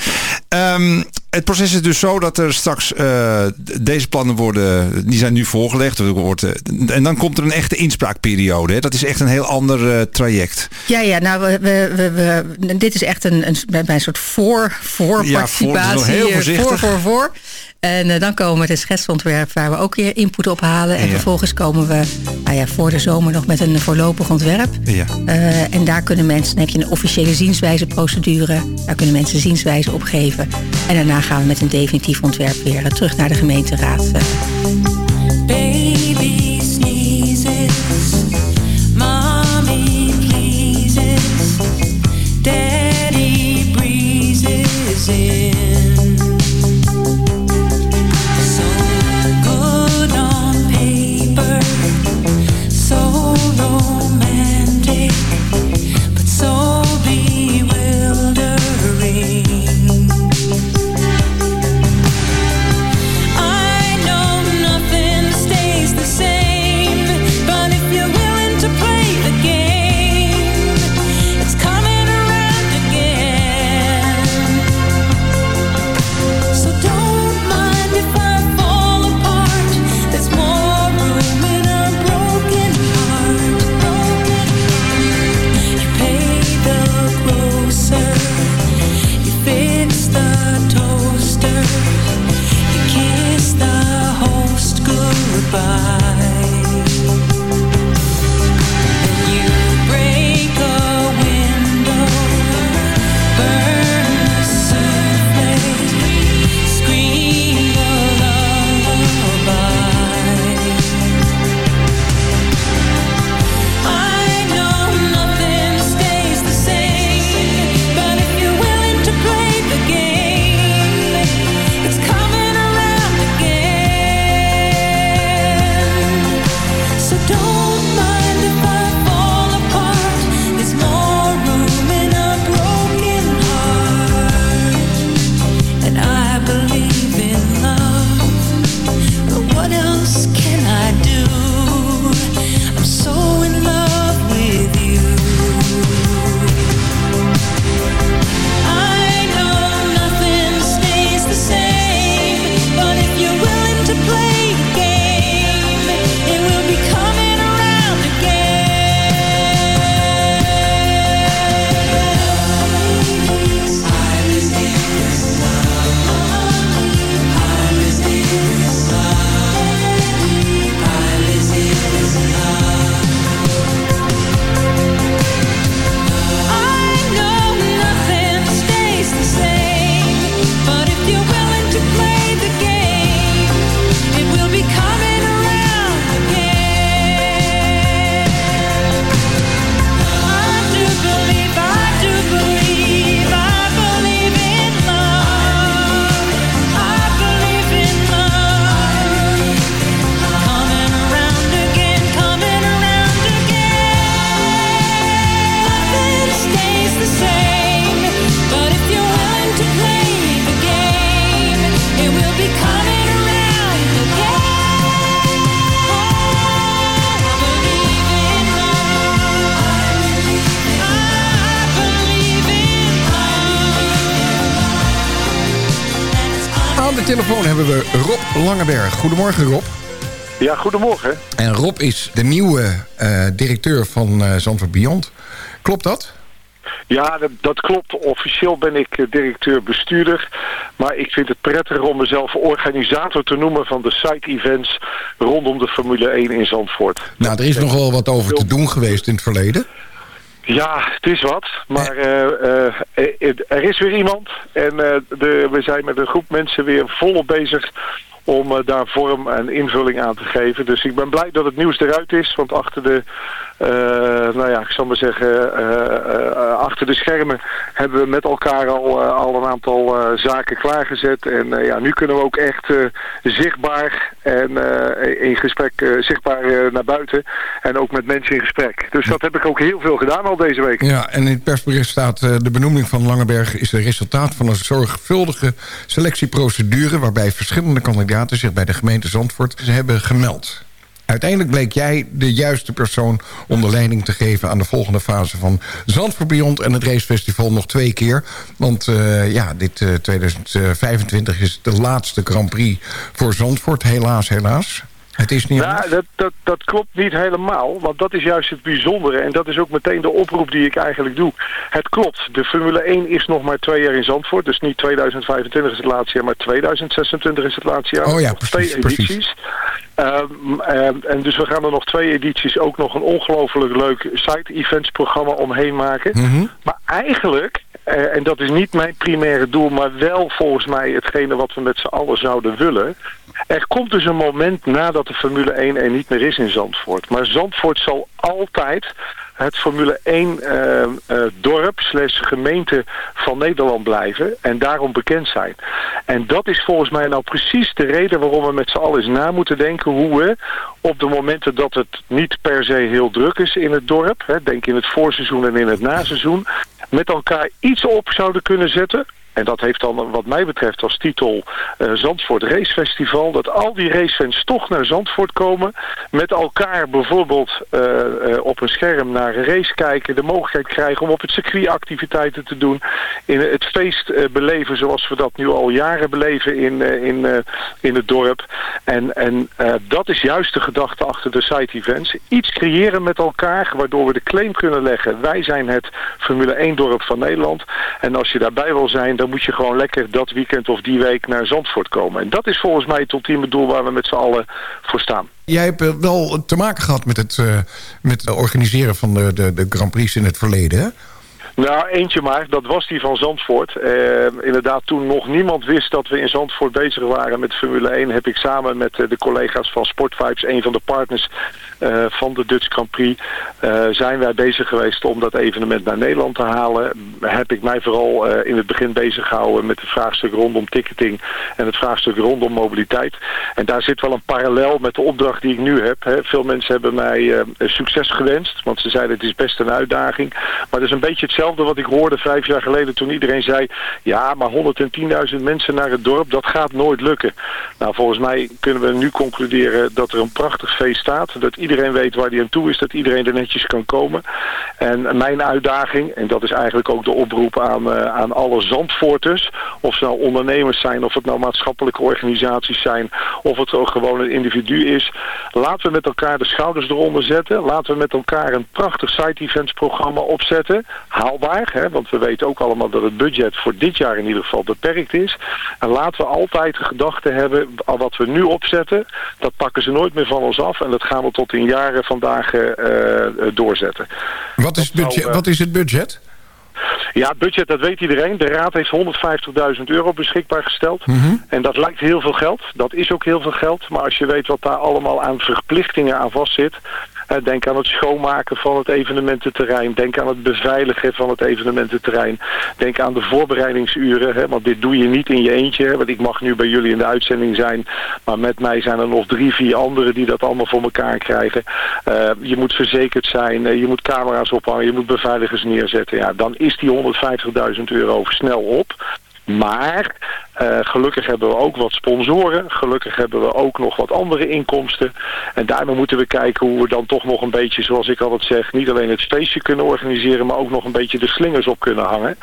Um, het proces is dus zo dat er straks uh, deze plannen worden, die zijn nu voorgelegd. Wordt, uh, en dan komt er een echte inspraakperiode. Hè? Dat is echt een heel ander uh, traject. Ja, ja, nou, we, we, we, dit is echt een, een, bij een soort voor, voor ja, participatie. Voor, heel voorzichtig. voor, voor, voor. En dan komen we met een schetsontwerp waar we ook weer input op halen. En ja. vervolgens komen we nou ja, voor de zomer nog met een voorlopig ontwerp. Ja. En daar kunnen mensen, dan heb je een officiële zienswijzeprocedure. Daar kunnen mensen zienswijze opgeven. En daarna gaan we met een definitief ontwerp weer uh, terug naar de gemeenteraad. Baby sneezes, mommy pleases, daddy breezes in. Langeberg. Goedemorgen Rob. Ja, goedemorgen. En Rob is de nieuwe eh, directeur van uh, Zandvoort Beyond. Klopt dat? Ja, dat, dat, klopt. Officieel ben ik eh, directeur-bestuurder. Maar ik vind het prettiger om mezelf organisator te noemen... van de site-events rondom de Formule 1 in Zandvoort. Nou, er is nog wel wat over te doen geweest in het verleden. Ja, het is wat. Maar uh, uh, er is weer iemand. En de, we zijn met een groep mensen weer volop bezig om uh, daar vorm en invulling aan te geven. Dus ik ben blij dat het nieuws eruit is. Want achter de, uh, nou ja, ik zal maar zeggen, uh, achter de schermen hebben we met elkaar al, al een aantal zaken klaargezet. En ja, nu kunnen we ook echt zichtbaar en in gesprek zichtbaar naar buiten. En ook met mensen in gesprek. Dus dat heb ik ook heel veel gedaan al deze week. Ja, en in het persbericht staat de benoeming van Langeberg is het resultaat van een zorgvuldige selectieprocedure waarbij verschillende kandidaten zich bij de gemeente Zandvoort hebben gemeld. Uiteindelijk bleek jij de juiste persoon om de leiding te geven... aan de volgende fase van Zandvoort Beyond en het racefestival nog twee keer. Want uh, ja, dit uh, 2025 is de laatste Grand Prix voor Zandvoort. Helaas, helaas. Het is niet nou, dat, dat, dat klopt niet helemaal, want dat is juist het bijzondere. En dat is ook meteen de oproep die ik eigenlijk doe. Het klopt, de Formule 1 is nog maar twee jaar in Zandvoort. Dus niet 2025 is het laatste jaar, maar 2026 is het laatste jaar. Oh ja, precies. Twee edities. Um, en, en, dus we gaan er nog twee edities ook nog een ongelooflijk leuk side-events programma omheen maken. Mhm. Maar eigenlijk, uh, en dat is niet mijn primaire doel, maar wel volgens mij hetgene wat we met z'n allen zouden willen. Er komt dus een moment nadat de Formule 1 er niet meer is in Zandvoort. Maar Zandvoort zal altijd het Formule 1 uh, uh, dorp slash gemeente van Nederland blijven en daarom bekend zijn. En dat is volgens mij nou precies de reden waarom we met z'n allen eens na moeten denken hoe we op de momenten dat het niet per se heel druk is in het dorp, hè, denk in het voorseizoen en in het naseizoen, met elkaar iets op zouden kunnen zetten en dat heeft dan wat mij betreft als titel uh, Zandvoort Racefestival. Dat al die racefans toch naar Zandvoort komen. Met elkaar bijvoorbeeld uh, uh, op een scherm naar een race kijken. De mogelijkheid krijgen om op het circuit activiteiten te doen. In het feest beleven zoals we dat nu al jaren beleven in, in, in het dorp. En, en dat is juist de gedachte achter de site events. Iets creëren met elkaar waardoor we de claim kunnen leggen. Wij zijn het Formule 1 dorp van Nederland. En als je daarbij wil zijn dan moet je gewoon lekker dat weekend of die week naar Zandvoort komen. En dat is volgens mij het ultieme doel waar we met z'n allen voor staan. Jij hebt wel te maken gehad met het, uh, met organiseren van de, de, de Grand Prix in het verleden, hè? Nou, eentje maar. Dat was die van Zandvoort. Uh, inderdaad, toen nog niemand wist dat we in Zandvoort bezig waren met Formule 1... heb ik samen met uh, de collega's van Sportvibes, een van de partners uh, van de Dutch Grand Prix... zijn wij bezig geweest om dat evenement naar Nederland te halen. Heb ik mij vooral in het begin bezig gehouden met het vraagstuk rondom ticketing... en het vraagstuk rondom mobiliteit. En daar zit wel een parallel met de opdracht die ik nu heb. Hè. Veel mensen hebben mij succes gewenst, want ze zeiden het is best een uitdaging. Maar het is een beetje hetzelfde wat ik hoorde vijf jaar geleden toen iedereen zei... ja, maar 110.000 mensen naar het dorp, dat gaat nooit lukken. Nou, volgens mij kunnen we nu concluderen dat er een prachtig feest staat. Dat iedereen weet waar die aan toe is, dat iedereen er netjes kan komen. En mijn uitdaging, en dat is eigenlijk ook de oproep aan, uh, aan alle Zandvoorters... of ze nou ondernemers zijn, of het nou maatschappelijke organisaties zijn... of het ook gewoon een individu is. Laten we met elkaar de schouders eronder zetten. Laten we met elkaar een prachtig site-events programma opzetten. Haal Hè? Want we weten ook allemaal dat het budget voor dit jaar in ieder geval beperkt is. En laten we altijd de gedachte hebben, wat we nu opzetten, dat pakken ze nooit meer van ons af. En dat gaan we tot in jaren vandaag uh, doorzetten. Wat is, budget, nou, wat is het budget? Ja, het budget, dat weet iedereen. De Raad heeft 150.000 euro beschikbaar gesteld. Mm -hmm. En dat lijkt heel veel geld. Dat is ook heel veel geld. Maar als je weet wat daar allemaal aan verplichtingen aan vastzit... Denk aan het schoonmaken van het evenemententerrein. Denk aan het beveiligen van het evenemententerrein. Denk aan de voorbereidingsuren. Hè, want dit doe je niet in je eentje. Hè, want ik mag nu bij jullie in de uitzending zijn. Maar met mij zijn er nog drie, vier anderen die dat allemaal voor elkaar krijgen. Uh, je moet verzekerd zijn. Uh, je moet camera's ophangen. Je moet beveiligers neerzetten. Ja, dan is die 150.000 euro snel op. Maar eh, gelukkig hebben we ook wat sponsoren. Gelukkig hebben we ook nog wat andere inkomsten. En daarmee moeten we kijken hoe we dan toch nog een beetje, zoals ik altijd zeg, niet alleen het feestje kunnen organiseren, maar ook nog een beetje de slingers op kunnen hangen.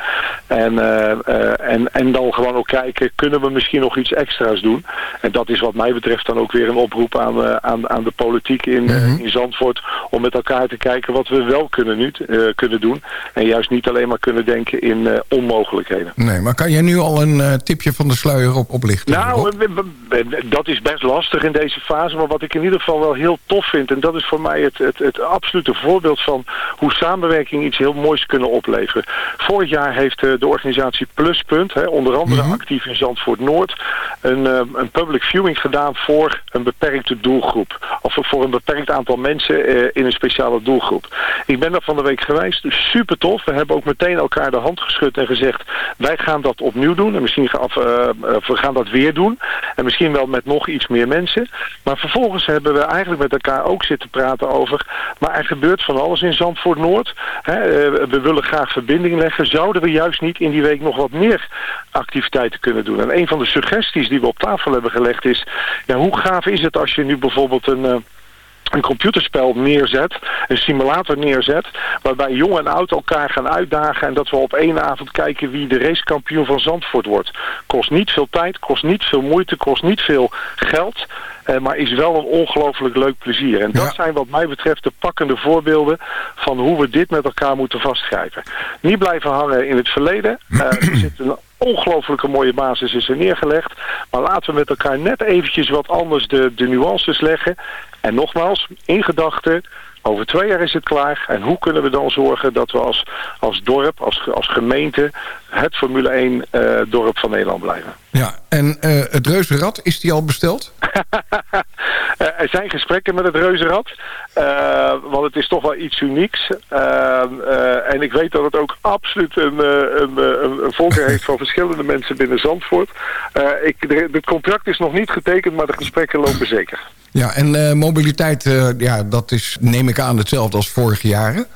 En, eh, eh, en, en dan gewoon ook kijken, kunnen we misschien nog iets extra's doen? En dat is wat mij betreft dan ook weer een oproep aan, aan, aan de politiek in, in Zandvoort om met elkaar te kijken wat we wel kunnen, nu, kunnen doen. En juist niet alleen maar kunnen denken in onmogelijkheden. Nee, maar kan jij nu al een tipje van de sluier op, oplichten? Nou, dat is best lastig in deze fase. Maar wat ik in ieder geval wel heel tof vind... en dat is voor mij het, het, het absolute voorbeeld van hoe samenwerking iets heel moois kunnen opleveren. Vorig jaar heeft eh, de organisatie Pluspunt, hè, onder andere Mhm. actief in Zandvoort Noord... Een, eh, een public viewing gedaan voor een beperkte doelgroep. Of voor een beperkt aantal mensen eh, in een speciale doelgroep. Ik ben daar van de week geweest. Dus super tof. We hebben ook meteen elkaar de hand geschud en gezegd... wij gaan dat opnieuw doen. En misschien gaan, eh, eh, we gaan dat weer doen. En misschien wel met nog iets meer mensen. Maar vervolgens hebben we eigenlijk met elkaar ook zitten praten over... maar er gebeurt van alles in Zandvoort Noord. Eh, we willen graag verbinding leggen. Zouden we juist niet in die week nog wat meer activiteiten kunnen doen? En een van de suggesties die we op tafel hebben gelegd is... Ja, hoe gaaf is het als je nu bijvoorbeeld een... een computerspel neerzet, een simulator neerzet, waarbij jong en oud elkaar gaan uitdagen en dat we op één avond kijken wie de racekampioen van Zandvoort wordt. Kost niet veel tijd, kost niet veel moeite, kost niet veel geld, eh, maar is wel een ongelooflijk leuk plezier. En dat zijn wat mij betreft de pakkende voorbeelden van hoe we dit met elkaar moeten vastgrijpen. Niet blijven hangen in het verleden. Eh, er zit een ongelooflijke mooie basis is er neergelegd. Maar laten we met elkaar net eventjes wat anders de, de nuances leggen. En nogmaals, in gedachten, over twee jaar is het klaar. En hoe kunnen we dan zorgen dat we als, als dorp, als, als gemeente... het Formule 1 eh, dorp van Nederland blijven? Ja, en eh, het reuzenrad, is die al besteld? Er zijn gesprekken met het reuzenrad. eh, want het is toch wel iets unieks. Eh, eh, en ik weet dat het ook absoluut een, eh, een, een, een voorkeur heeft van verschillende mensen binnen Zandvoort. Ik, het contract is nog niet getekend, maar de gesprekken lopen zeker. Ja, en mobiliteit, ja, dat is, neem ik aan, hetzelfde als vorige jaren.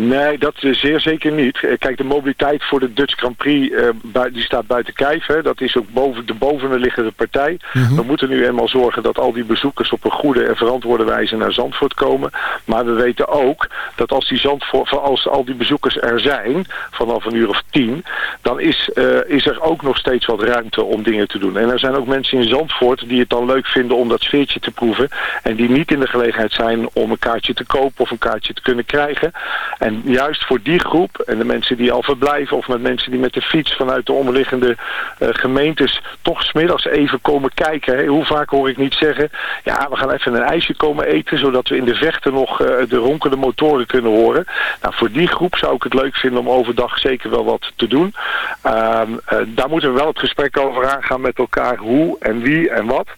Nee, dat is zeer zeker niet. Eh, Kijk, de mobiliteit voor de Dutch Grand Prix eh, die staat buiten kijf. Hè. Dat is ook boven de bovenliggende partij. We moeten nu eenmaal zorgen dat al die bezoekers op een goede en verantwoorde wijze naar Zandvoort komen. Maar we weten ook dat als, die Zandvoort, als al die bezoekers er zijn, vanaf een uur of tien, dan is, eh, is er ook nog steeds wat ruimte om dingen te doen. En er zijn ook mensen in Zandvoort die het dan leuk vinden om dat sfeertje te proeven. En die niet in de gelegenheid zijn om een kaartje te kopen of een kaartje te kunnen krijgen. En juist voor die groep en de mensen die al verblijven of met mensen die met de fiets vanuit de omliggende eh, gemeentes toch smiddags even komen kijken. Hoe vaak hoor ik niet zeggen, ja we gaan even een ijsje komen eten zodat we in de vechten nog eh, de ronkende motoren kunnen horen. Nou voor die groep zou ik het leuk vinden om overdag zeker wel wat te doen. Ehm, eh, daar moeten we wel het gesprek over aangaan met elkaar hoe en wie en wat.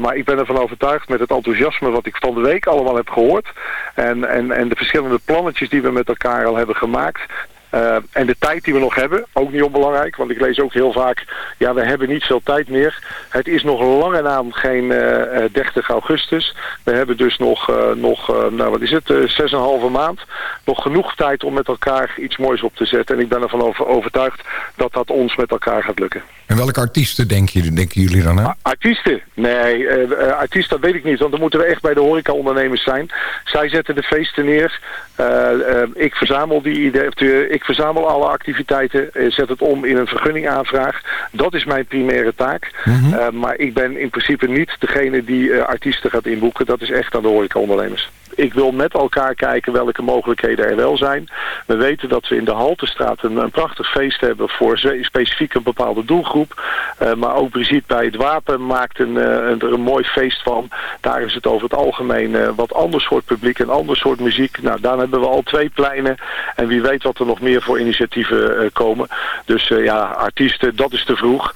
Maar ik ben ervan overtuigd met het enthousiasme wat ik van de week allemaal heb gehoord. En, en, en de verschillende plannetjes die we met elkaar al hebben gemaakt. Eh, en de tijd die we nog hebben, ook niet onbelangrijk, want ik lees ook heel vaak, ja, we hebben niet veel tijd meer. Het is nog lange naam geen eh, eh, 30 augustus. We hebben dus nog, eh, nog eh, nou wat is het, eh, zes en een halve maand. Nog genoeg tijd om met elkaar iets moois op te zetten. En ik ben ervan over, overtuigd dat dat ons met elkaar gaat lukken. En welke artiesten denk je, denken jullie dan, hè? Artiesten? Nee, eh, eh, artiesten weet ik niet. Want dan moeten we echt bij de horecaondernemers zijn. Zij zetten de feesten neer. Eh, eh, ik verzamel die ideeën. Ik verzamel alle activiteiten. eh, zet het om in een vergunningaanvraag. Dat is mijn primaire taak. Eh, maar ik ben in principe niet degene die eh, artiesten gaat inboeken. Dat is echt aan de horecaondernemers. Ik wil met elkaar kijken welke mogelijkheden er wel zijn. We weten dat we in de Haltestraat een, prachtig feest hebben voor specifiek een bepaalde doelgroep. Eh, maar ook Brigitte bij het Wapen maakt een, eh, een- er een mooi feest van. Daar is het over het algemeen eh, wat ander soort publiek en ander soort muziek. Nou, daar hebben we al twee pleinen. En wie weet wat er nog meer voor initiatieven komen. Dus ja, artiesten, dat is te vroeg.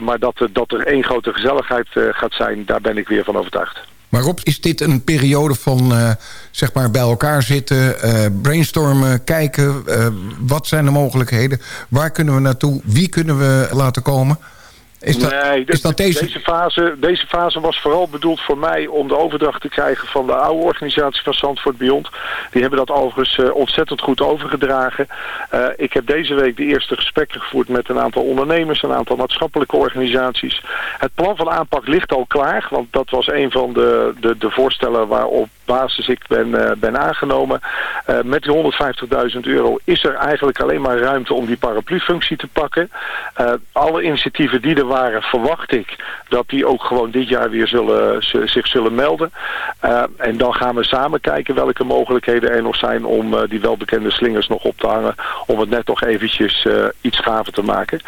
Maar dat, dat er één grote gezelligheid gaat zijn, daar ben ik weer van overtuigd. Maar Rob, is dit een periode van eh, zeg maar bij elkaar zitten, eh, brainstormen, kijken... eh, wat zijn de mogelijkheden, waar kunnen we naartoe, wie kunnen we laten komen? Is dat, nee, is dat deze? Deze, fase, deze fase was vooral bedoeld voor mij om de overdracht te krijgen van de oude organisatie van Zandvoort Beyond. Die hebben dat overigens uh, ontzettend goed overgedragen. Uh, ik heb deze week de eerste gesprekken gevoerd met een aantal ondernemers, een aantal maatschappelijke organisaties. Het plan van aanpak ligt al klaar, want dat was een van de, de, de voorstellen waarop basis ik ben, uh, ben aangenomen. met die 150.000 euro is er eigenlijk alleen maar ruimte om die paraplu-functie te pakken. alle initiatieven die er waren, verwacht ik dat die ook gewoon dit jaar weer zullen, zich zullen melden. En dan gaan we samen kijken welke mogelijkheden er nog zijn om die welbekende slingers nog op te hangen. Om het net nog eventjes iets gaver te maken.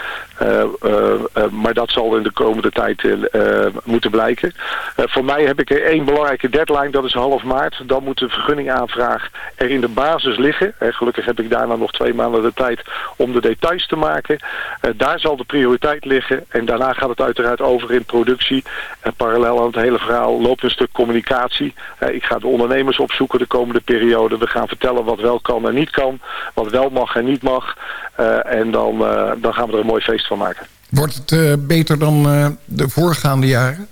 maar dat zal in de komende tijd moeten blijken. voor mij heb ik één belangrijke deadline, dat is half maart. Dan moet de vergunningaanvraag er in de basis liggen. gelukkig heb ik daarna nog twee maanden de tijd om de details te maken. daar zal de prioriteit liggen. En daarna gaat het uiteraard over in productie. En parallel aan het hele verhaal loopt een stuk communicatie. Uh, ik ga de ondernemers opzoeken de komende periode. We gaan vertellen wat wel kan en niet kan. Wat wel mag en niet mag. En dan, dan gaan we er een mooi feest van maken. Wordt het beter dan de voorgaande jaren?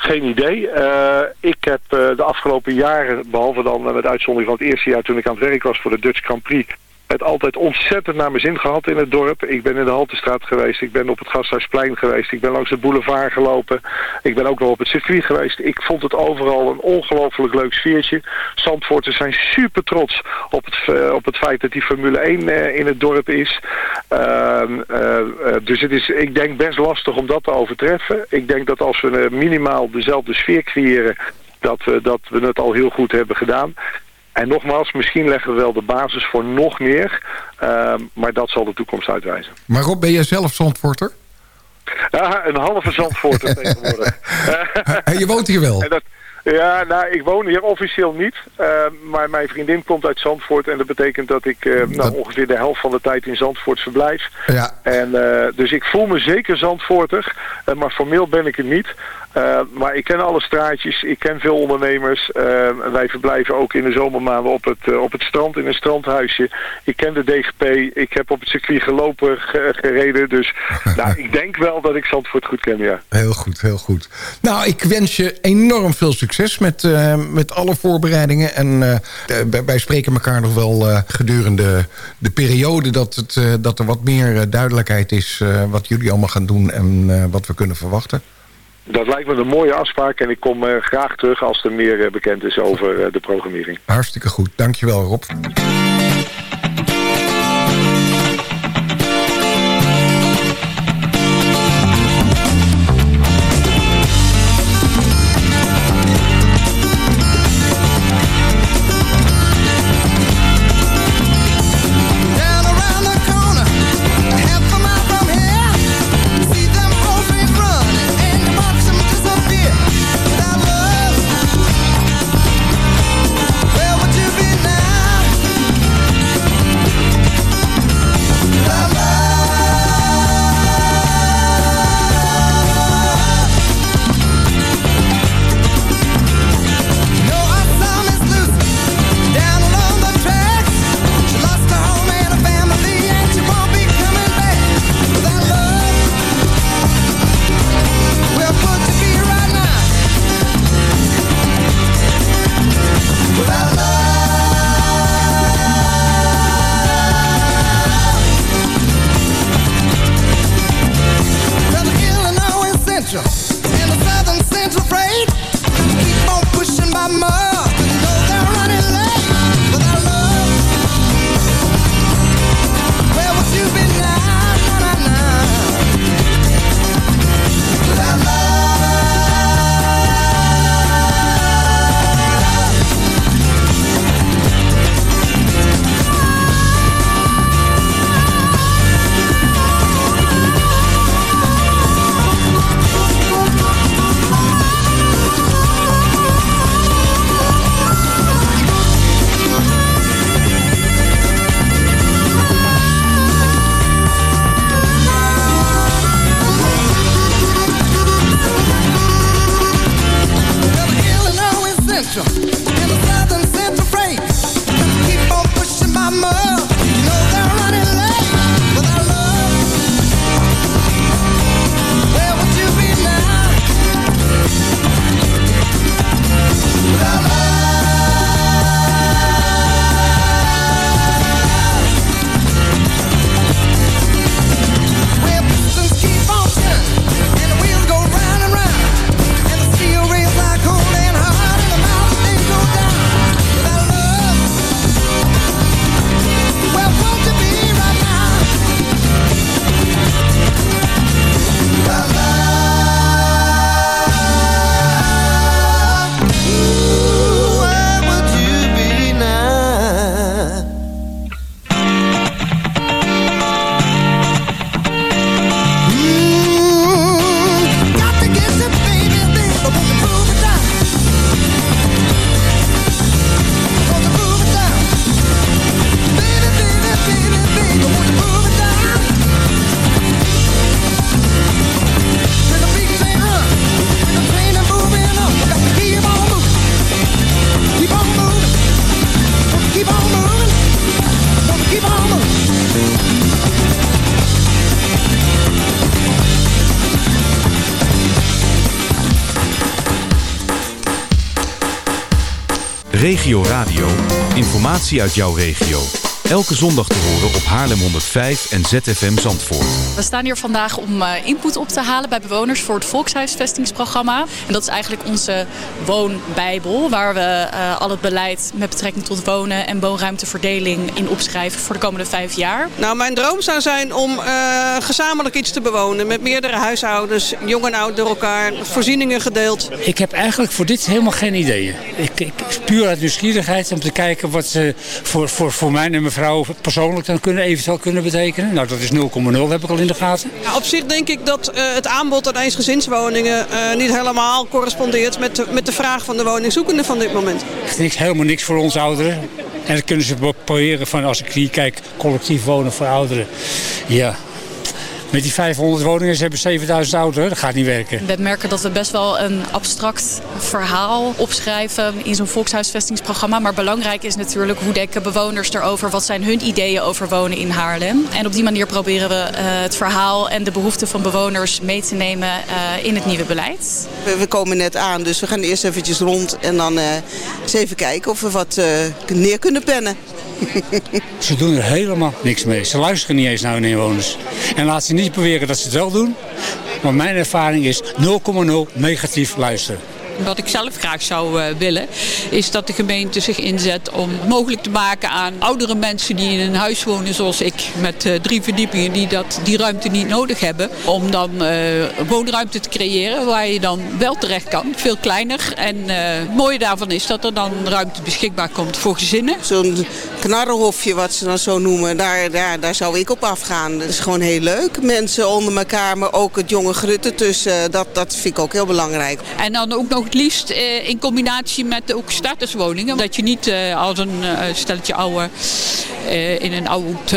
Geen idee. Uh, ik heb uh, de afgelopen jaren, behalve dan met uitzondering van het eerste jaar toen ik aan het werk was voor de Dutch Grand Prix, het altijd ontzettend naar mijn zin gehad in het dorp. Ik ben in de Haltestraat geweest, ik ben op het Gasthuisplein geweest, ik ben langs de boulevard gelopen. Ik ben ook wel op het circuit geweest. Ik vond het overal een ongelooflijk leuk sfeertje. Zandvoorters zijn super trots op het, uh, op het feit dat die Formule 1 uh, in het dorp is. Uh, dus het is, ik denk, best lastig om dat te overtreffen. Ik denk dat als we minimaal dezelfde sfeer creëren, dat, dat we het al heel goed hebben gedaan. En nogmaals, misschien leggen we wel de basis voor nog meer. Uh, maar dat zal de toekomst uitwijzen. Maar Rob, ben jij zelf Zandvoorter? Ja, een halve Zandvoorter tegenwoordig. en je woont hier wel? En dat, ja, nou, ik woon hier officieel niet. Uh, maar mijn vriendin komt uit Zandvoort. En dat betekent dat ik uh, nou, ongeveer de helft van de tijd in Zandvoort verblijf. Ja. En, uh, dus ik voel me zeker Zandvoorter. maar formeel ben ik het niet. Uh, maar ik ken alle straatjes, ik ken veel ondernemers. Uh, wij verblijven ook in de zomermaanden op het, uh, op het strand, in een strandhuisje. Ik ken de DGP, ik heb op het circuit gelopen, gereden. Dus nou, ik denk wel dat ik Zandvoort goed ken, ja. Heel goed, heel goed. Nou, ik wens je enorm veel succes met, met alle voorbereidingen. En wij spreken elkaar nog wel gedurende de periode... dat, het, dat er wat meer duidelijkheid is wat jullie allemaal gaan doen... en wat we kunnen verwachten. Dat lijkt me een mooie afspraak en ik kom uh, graag terug als er meer uh, bekend is over uh, de programmering. Hartstikke goed. Dankjewel Rob. Regio Radio. Informatie uit jouw regio. Elke zondag te horen op Haarlem 105 en ZFM Zandvoort. We staan hier vandaag om uh, input op te halen bij bewoners voor het Volkshuisvestingsprogramma. En dat is eigenlijk onze woonbijbel, waar we uh, al het beleid met betrekking tot wonen en woonruimteverdeling in opschrijven voor de komende vijf jaar. Nou, mijn droom zou zijn om uh, gezamenlijk iets te bewonen met meerdere huishoudens, jong en oud door elkaar, voorzieningen gedeeld. Ik heb eigenlijk voor dit helemaal geen ideeën. Ik, ik puur uit nieuwsgierigheid om te kijken wat ze voor, voor, voor mij en mijn vrouw persoonlijk dan kunnen, eventueel kunnen betekenen. Nou, dat is 0,0 heb ik al in de gaten. Ja, op zich denk ik dat uh, het aanbod aan eensgezinswoningen uh, niet helemaal correspondeert met de, met de vraag van de woningzoekenden van dit moment. Echt niks, helemaal niks voor ons ouderen. En dat kunnen ze proberen van als ik hier kijk, collectief wonen voor ouderen. Ja, met die 500 woningen, ze hebben 7000 ouderen. Dat gaat niet werken. We merken dat we best wel een abstract verhaal opschrijven in zo'n volkshuisvestingsprogramma. Maar belangrijk is natuurlijk hoe denken bewoners erover? Wat zijn hun ideeën over wonen in Haarlem? En op die manier proberen we uh, het verhaal en de behoeften van bewoners mee te nemen uh, in het nieuwe beleid. We, we, komen net aan, dus we gaan eerst eventjes rond en dan uh, eens even kijken of we wat neer kunnen pennen. Ze doen er helemaal niks mee. Ze luisteren niet eens naar hun inwoners. En laat ze niet beweren dat ze het wel doen. Maar mijn ervaring is 0,0 negatief luisteren. Wat ik zelf graag zou uh, willen, is dat de gemeente zich inzet om mogelijk te maken aan oudere mensen die in een huis wonen zoals ik, met uh, drie verdiepingen die dat, die ruimte niet nodig hebben. Om dan uh, woonruimte te creëren waar je dan wel terecht kan, veel kleiner. En het mooie daarvan is dat er dan ruimte beschikbaar komt voor gezinnen. Zo'n knarrenhofje, wat ze dan zo noemen, daar, daar, daar zou ik op afgaan. Dat is gewoon heel leuk. Mensen onder elkaar, maar ook het jonge grutten tussen, dat, dat vind ik ook heel belangrijk. En dan ook nog het liefst uh, in combinatie met ook starterswoningen. Dat je niet uh, als een uh, stelletje oude in een oud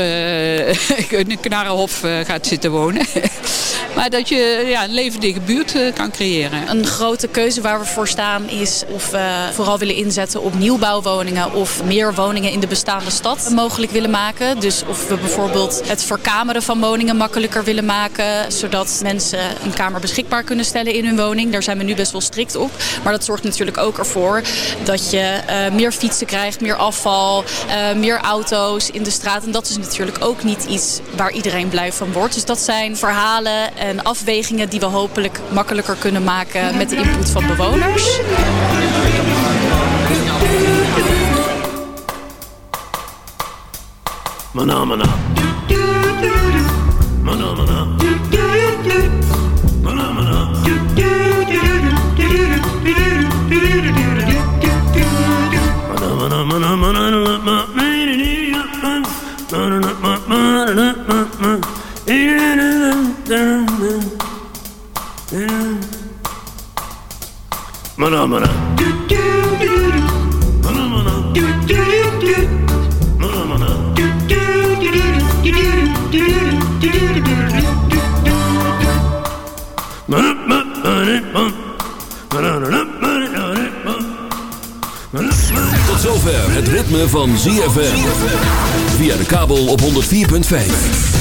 knarenhof gaat zitten wonen. maar dat je ja, een levendige buurt kan creëren. Een grote keuze waar we voor staan is of we vooral willen inzetten op nieuwbouwwoningen of meer woningen in de bestaande stad mogelijk willen maken. Dus of we bijvoorbeeld het verkameren van woningen makkelijker willen maken. Zodat mensen een kamer beschikbaar kunnen stellen in hun woning. Daar zijn we nu best wel strikt op. Maar dat zorgt natuurlijk ook ervoor dat je uh, meer fietsen krijgt, meer afval, uh, meer auto's in de straat. En dat is natuurlijk ook niet iets waar iedereen blij van wordt. Dus dat zijn verhalen en afwegingen die we hopelijk makkelijker kunnen maken met de input van bewoners. Mana, mana. Mana mana. Mana mana. Mana mana. Tot zover het ritme van ZFM. Via de kabel op 104.5.